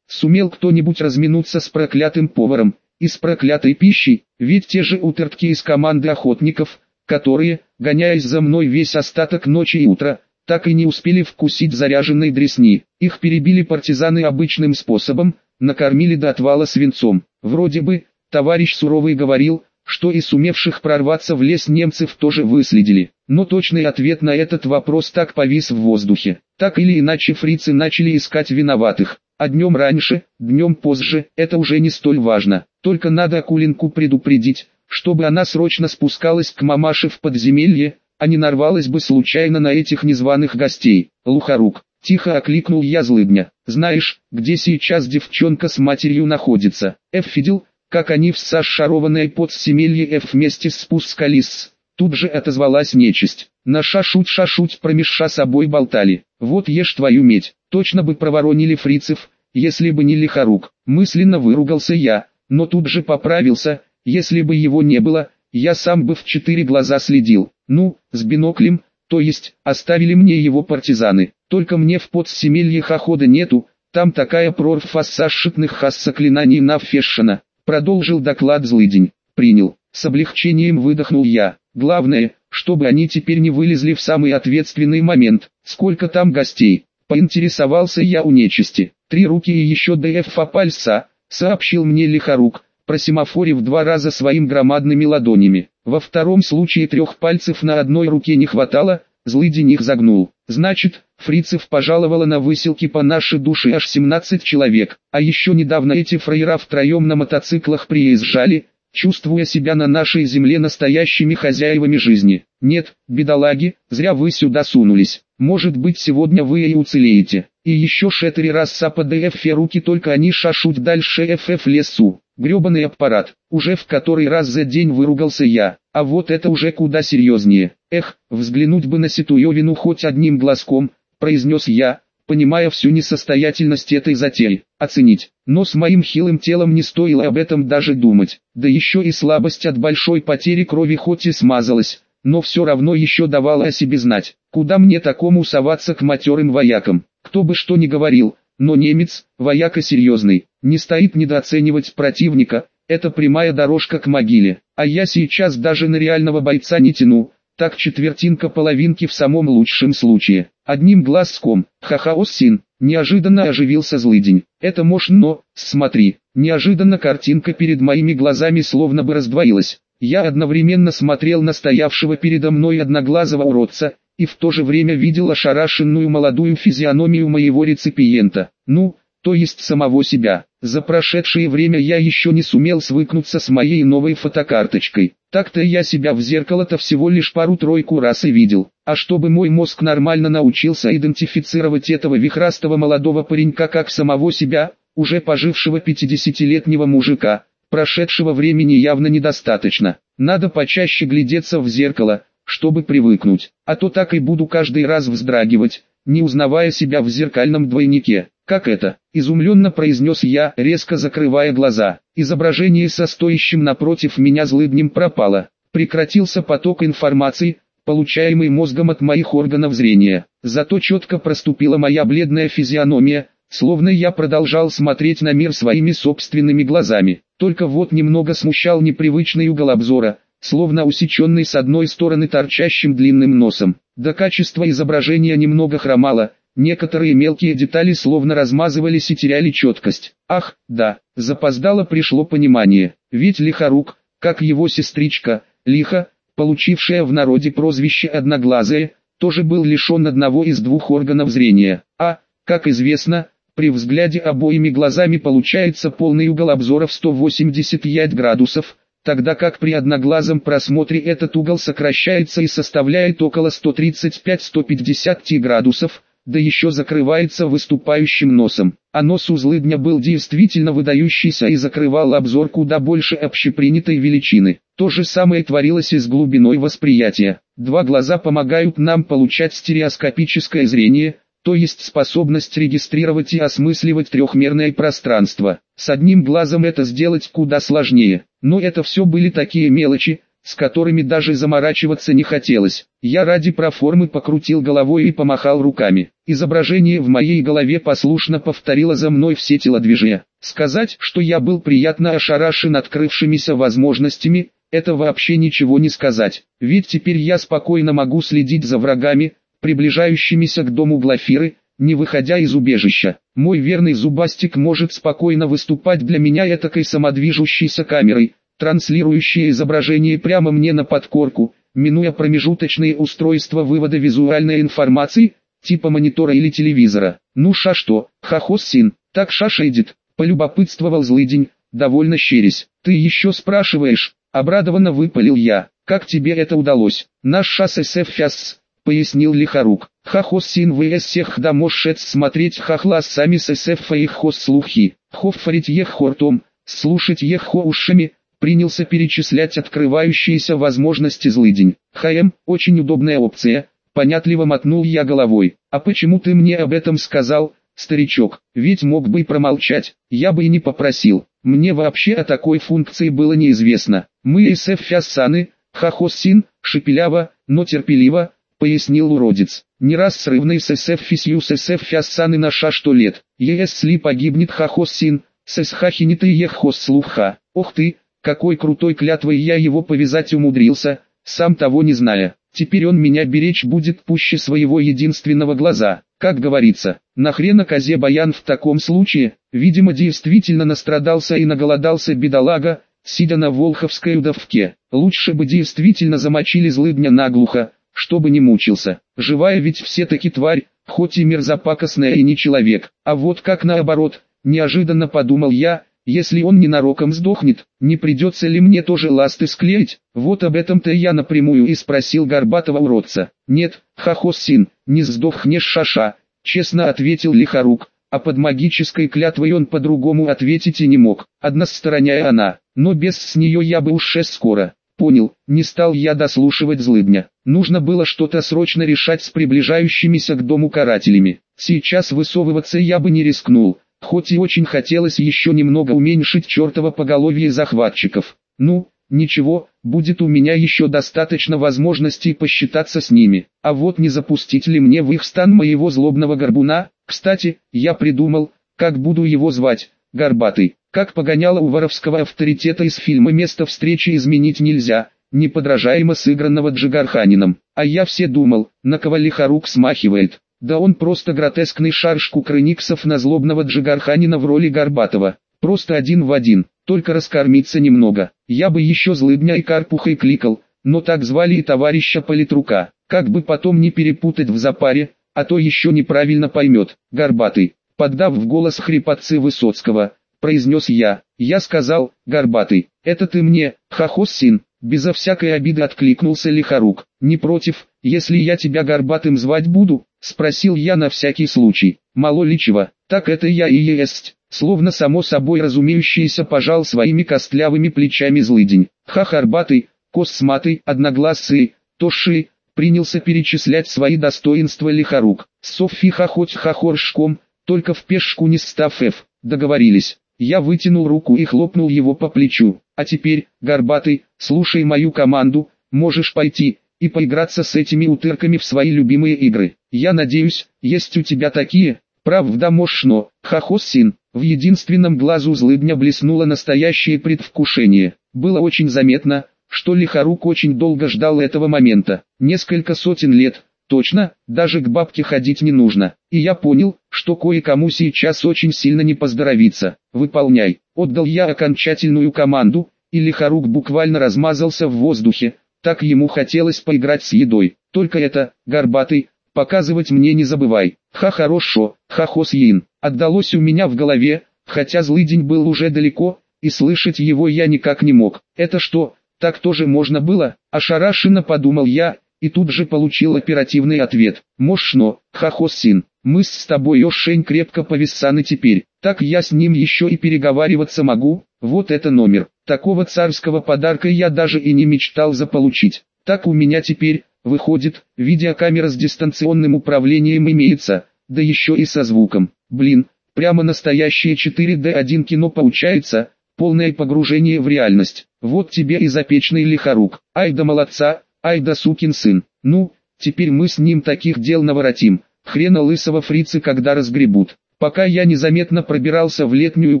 Сумел кто-нибудь разминуться с проклятым поваром и с проклятой пищей, ведь те же утертки из команды охотников, которые, гоняясь за мной весь остаток ночи и утра, так и не успели вкусить заряженной дресни. Их перебили партизаны обычным способом, накормили до отвала свинцом. Вроде бы, товарищ Суровый говорил, что и сумевших прорваться в лес немцев тоже выследили. Но точный ответ на этот вопрос так повис в воздухе. Так или иначе фрицы начали искать виноватых. А днем раньше, днем позже, это уже не столь важно. Только надо Акулинку предупредить, чтобы она срочно спускалась к мамаше в подземелье, а не нарвалась бы случайно на этих незваных гостей. Лухарук, тихо окликнул я злыдня. Знаешь, где сейчас девчонка с матерью находится? Эф видел, как они в сошарованное подземелье F вместе спускались. Тут же отозвалась нечисть. На шашуть-шашуть промеж собой болтали. Вот ешь твою медь. Точно бы проворонили фрицев, если бы не лихорук. Мысленно выругался я, но тут же поправился. Если бы его не было, я сам бы в четыре глаза следил. Ну, с биноклем, то есть, оставили мне его партизаны. Только мне в подземелье хода нету, там такая прорва сашитных хас заклинаний на фешена. Продолжил доклад злыдень. Принял. С облегчением выдохнул я. Главное, чтобы они теперь не вылезли в самый ответственный момент. Сколько там гостей? Поинтересовался я у нечисти. Три руки и еще ДФ пальца, сообщил мне лихорук, просимофорив два раза своим громадными ладонями. Во втором случае трех пальцев на одной руке не хватало, злыдень их загнул. Значит, фрицев пожаловало на выселки по нашей душе аж 17 человек, а еще недавно эти фраера втроем на мотоциклах приезжали, чувствуя себя на нашей земле настоящими хозяевами жизни. Нет, бедолаги, зря вы сюда сунулись. Может быть сегодня вы и уцелеете. И еще шетри раз САПДФ руки только они шашут дальше ФФ лесу. Гребаный аппарат. Уже в который раз за день выругался я. А вот это уже куда серьезнее. Эх, взглянуть бы на Ситуевину хоть одним глазком, произнес я, понимая всю несостоятельность этой затеи, оценить. Но с моим хилым телом не стоило об этом даже думать. Да еще и слабость от большой потери крови хоть и смазалась, но все равно еще давала о себе знать. Куда мне такому соваться к матерым воякам? Кто бы что ни говорил, но немец, вояка серьезный, не стоит недооценивать противника, это прямая дорожка к могиле. А я сейчас даже на реального бойца не тяну, так четвертинка половинки в самом лучшем случае. Одним глазком, ха-ха-ос-син, неожиданно оживился злыдень. Это но, смотри, неожиданно картинка перед моими глазами словно бы раздвоилась. Я одновременно смотрел на стоявшего передо мной одноглазого уродца, и в то же время видел ошарашенную молодую физиономию моего реципиента. Ну, то есть самого себя. За прошедшее время я еще не сумел свыкнуться с моей новой фотокарточкой. Так-то я себя в зеркало-то всего лишь пару-тройку раз и видел. А чтобы мой мозг нормально научился идентифицировать этого вихрастого молодого паренька как самого себя, уже пожившего 50-летнего мужика, прошедшего времени явно недостаточно. Надо почаще глядеться в зеркало, чтобы привыкнуть. А то так и буду каждый раз вздрагивать, не узнавая себя в зеркальном двойнике. «Как это?» – изумленно произнес я, резко закрывая глаза. Изображение со стоящим напротив меня злыднем пропало. Прекратился поток информации, получаемый мозгом от моих органов зрения. Зато четко проступила моя бледная физиономия, словно я продолжал смотреть на мир своими собственными глазами. Только вот немного смущал непривычный угол обзора, словно усеченный с одной стороны торчащим длинным носом. До качества изображения немного хромало, Некоторые мелкие детали словно размазывались и теряли четкость. Ах, да, запоздало пришло понимание, ведь Лихорук, как его сестричка, Лиха, получившая в народе прозвище «Одноглазая», тоже был лишен одного из двух органов зрения. А, как известно, при взгляде обоими глазами получается полный угол обзора в 185 градусов, тогда как при одноглазом просмотре этот угол сокращается и составляет около 135-150 градусов, да еще закрывается выступающим носом. А нос у злыдня был действительно выдающийся и закрывал обзор куда больше общепринятой величины. То же самое творилось и с глубиной восприятия. Два глаза помогают нам получать стереоскопическое зрение, то есть способность регистрировать и осмысливать трехмерное пространство. С одним глазом это сделать куда сложнее. Но это все были такие мелочи, с которыми даже заморачиваться не хотелось. Я ради проформы покрутил головой и помахал руками. Изображение в моей голове послушно повторило за мной все телодвижения. Сказать, что я был приятно ошарашен открывшимися возможностями, это вообще ничего не сказать. Ведь теперь я спокойно могу следить за врагами, приближающимися к дому Глафиры, не выходя из убежища. Мой верный зубастик может спокойно выступать для меня этакой самодвижущейся камерой, транслирующее изображение прямо мне на подкорку, минуя промежуточные устройства вывода визуальной информации, типа монитора или телевизора. Ну ша что, хахос син, так ша шейдит, полюбопытствовал злыдень, довольно щерясь. Ты еще спрашиваешь, обрадованно выпалил я, как тебе это удалось? Наш шас СФ фяс, пояснил Лихорук. Хахос син вс всех да смотреть хахла сами с СФ их хос слухи, хоффарить ех хортом, слушать ех хо ушами, принялся перечислять открывающиеся возможности злыдень. ХМ, очень удобная опция, понятливо мотнул я головой. А почему ты мне об этом сказал, старичок, ведь мог бы и промолчать, я бы и не попросил. Мне вообще о такой функции было неизвестно. Мы СФ Фяссаны, Хахоссин, шепеляво, но терпеливо, пояснил уродец. Не раз срывный с Фисью с СФ на ша что лет. Если погибнет Хахоссин, с Схахинит и Еххос слуха. Ох ты, какой крутой клятвой я его повязать умудрился, сам того не зная. Теперь он меня беречь будет пуще своего единственного глаза. Как говорится, нахрена козе баян в таком случае, видимо действительно настрадался и наголодался бедолага, сидя на волховской удавке. Лучше бы действительно замочили злыдня наглухо, чтобы не мучился. Живая ведь все-таки тварь, хоть и мерзопакостная и не человек. А вот как наоборот, неожиданно подумал я, Если он ненароком сдохнет, не придется ли мне тоже ласты склеить? Вот об этом-то я напрямую и спросил горбатого уродца. Нет, Хахосин, не сдохнешь шаша, честно ответил Лихорук, а под магической клятвой он по-другому ответить и не мог. Односторонняя она, но без с нее я бы уж скоро. Понял, не стал я дослушивать злыдня. Нужно было что-то срочно решать с приближающимися к дому карателями. Сейчас высовываться я бы не рискнул, хоть и очень хотелось еще немного уменьшить чертово поголовье захватчиков. Ну, ничего, будет у меня еще достаточно возможностей посчитаться с ними. А вот не запустить ли мне в их стан моего злобного горбуна? Кстати, я придумал, как буду его звать, горбатый. Как погоняло у воровского авторитета из фильма «Место встречи изменить нельзя», неподражаемо сыгранного Джигарханином. А я все думал, на кого лихорук смахивает. Да он просто гротескный шарш Кукрыниксов на злобного Джигарханина в роли Горбатова. Просто один в один, только раскормиться немного. Я бы еще злыдня и карпухой кликал, но так звали и товарища политрука. Как бы потом не перепутать в запаре, а то еще неправильно поймет. Горбатый, поддав в голос хрипотцы Высоцкого, произнес я. Я сказал, горбатый, это ты мне, хохоссин, безо всякой обиды откликнулся Лихорук. Не против, если я тебя горбатым звать буду? Спросил я на всякий случай. Мало ли чего, так это я и есть. Словно само собой разумеющееся пожал своими костлявыми плечами злыдень. Хахарбатый, косматый, одноглазый, тоши, принялся перечислять свои достоинства Лихорук. Софи хохоть хохоршком, только в пешку не став Ф. Договорились. Я вытянул руку и хлопнул его по плечу. А теперь, горбатый, слушай мою команду, можешь пойти и поиграться с этими утырками в свои любимые игры. Я надеюсь, есть у тебя такие, правда мощно, хохоссин. В единственном глазу злыдня блеснуло настоящее предвкушение. Было очень заметно, что Лихорук очень долго ждал этого момента. Несколько сотен лет, Точно, даже к бабке ходить не нужно. И я понял, что кое-кому сейчас очень сильно не поздоровится. Выполняй. Отдал я окончательную команду, и Лихорук буквально размазался в воздухе. Так ему хотелось поиграть с едой. Только это, горбатый, показывать мне не забывай. Ха хорошо, ха хосьин. Отдалось у меня в голове, хотя злый день был уже далеко, и слышать его я никак не мог. Это что, так тоже можно было? Ошарашенно подумал я, и тут же получил оперативный ответ. Мощно, Хахоссин, мы с тобой очень крепко повисаны теперь. Так я с ним еще и переговариваться могу. Вот это номер. Такого царского подарка я даже и не мечтал заполучить. Так у меня теперь, выходит, видеокамера с дистанционным управлением имеется, да еще и со звуком. Блин, прямо настоящее 4D1 кино получается, полное погружение в реальность. Вот тебе и запечный лихорук. Ай да молодца, Ай да сукин сын. Ну, теперь мы с ним таких дел наворотим. Хрена лысого фрицы когда разгребут. Пока я незаметно пробирался в летнюю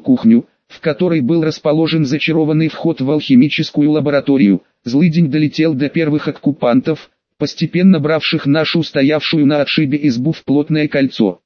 кухню, в которой был расположен зачарованный вход в алхимическую лабораторию, злыдень долетел до первых оккупантов, постепенно бравших нашу стоявшую на отшибе избу в плотное кольцо.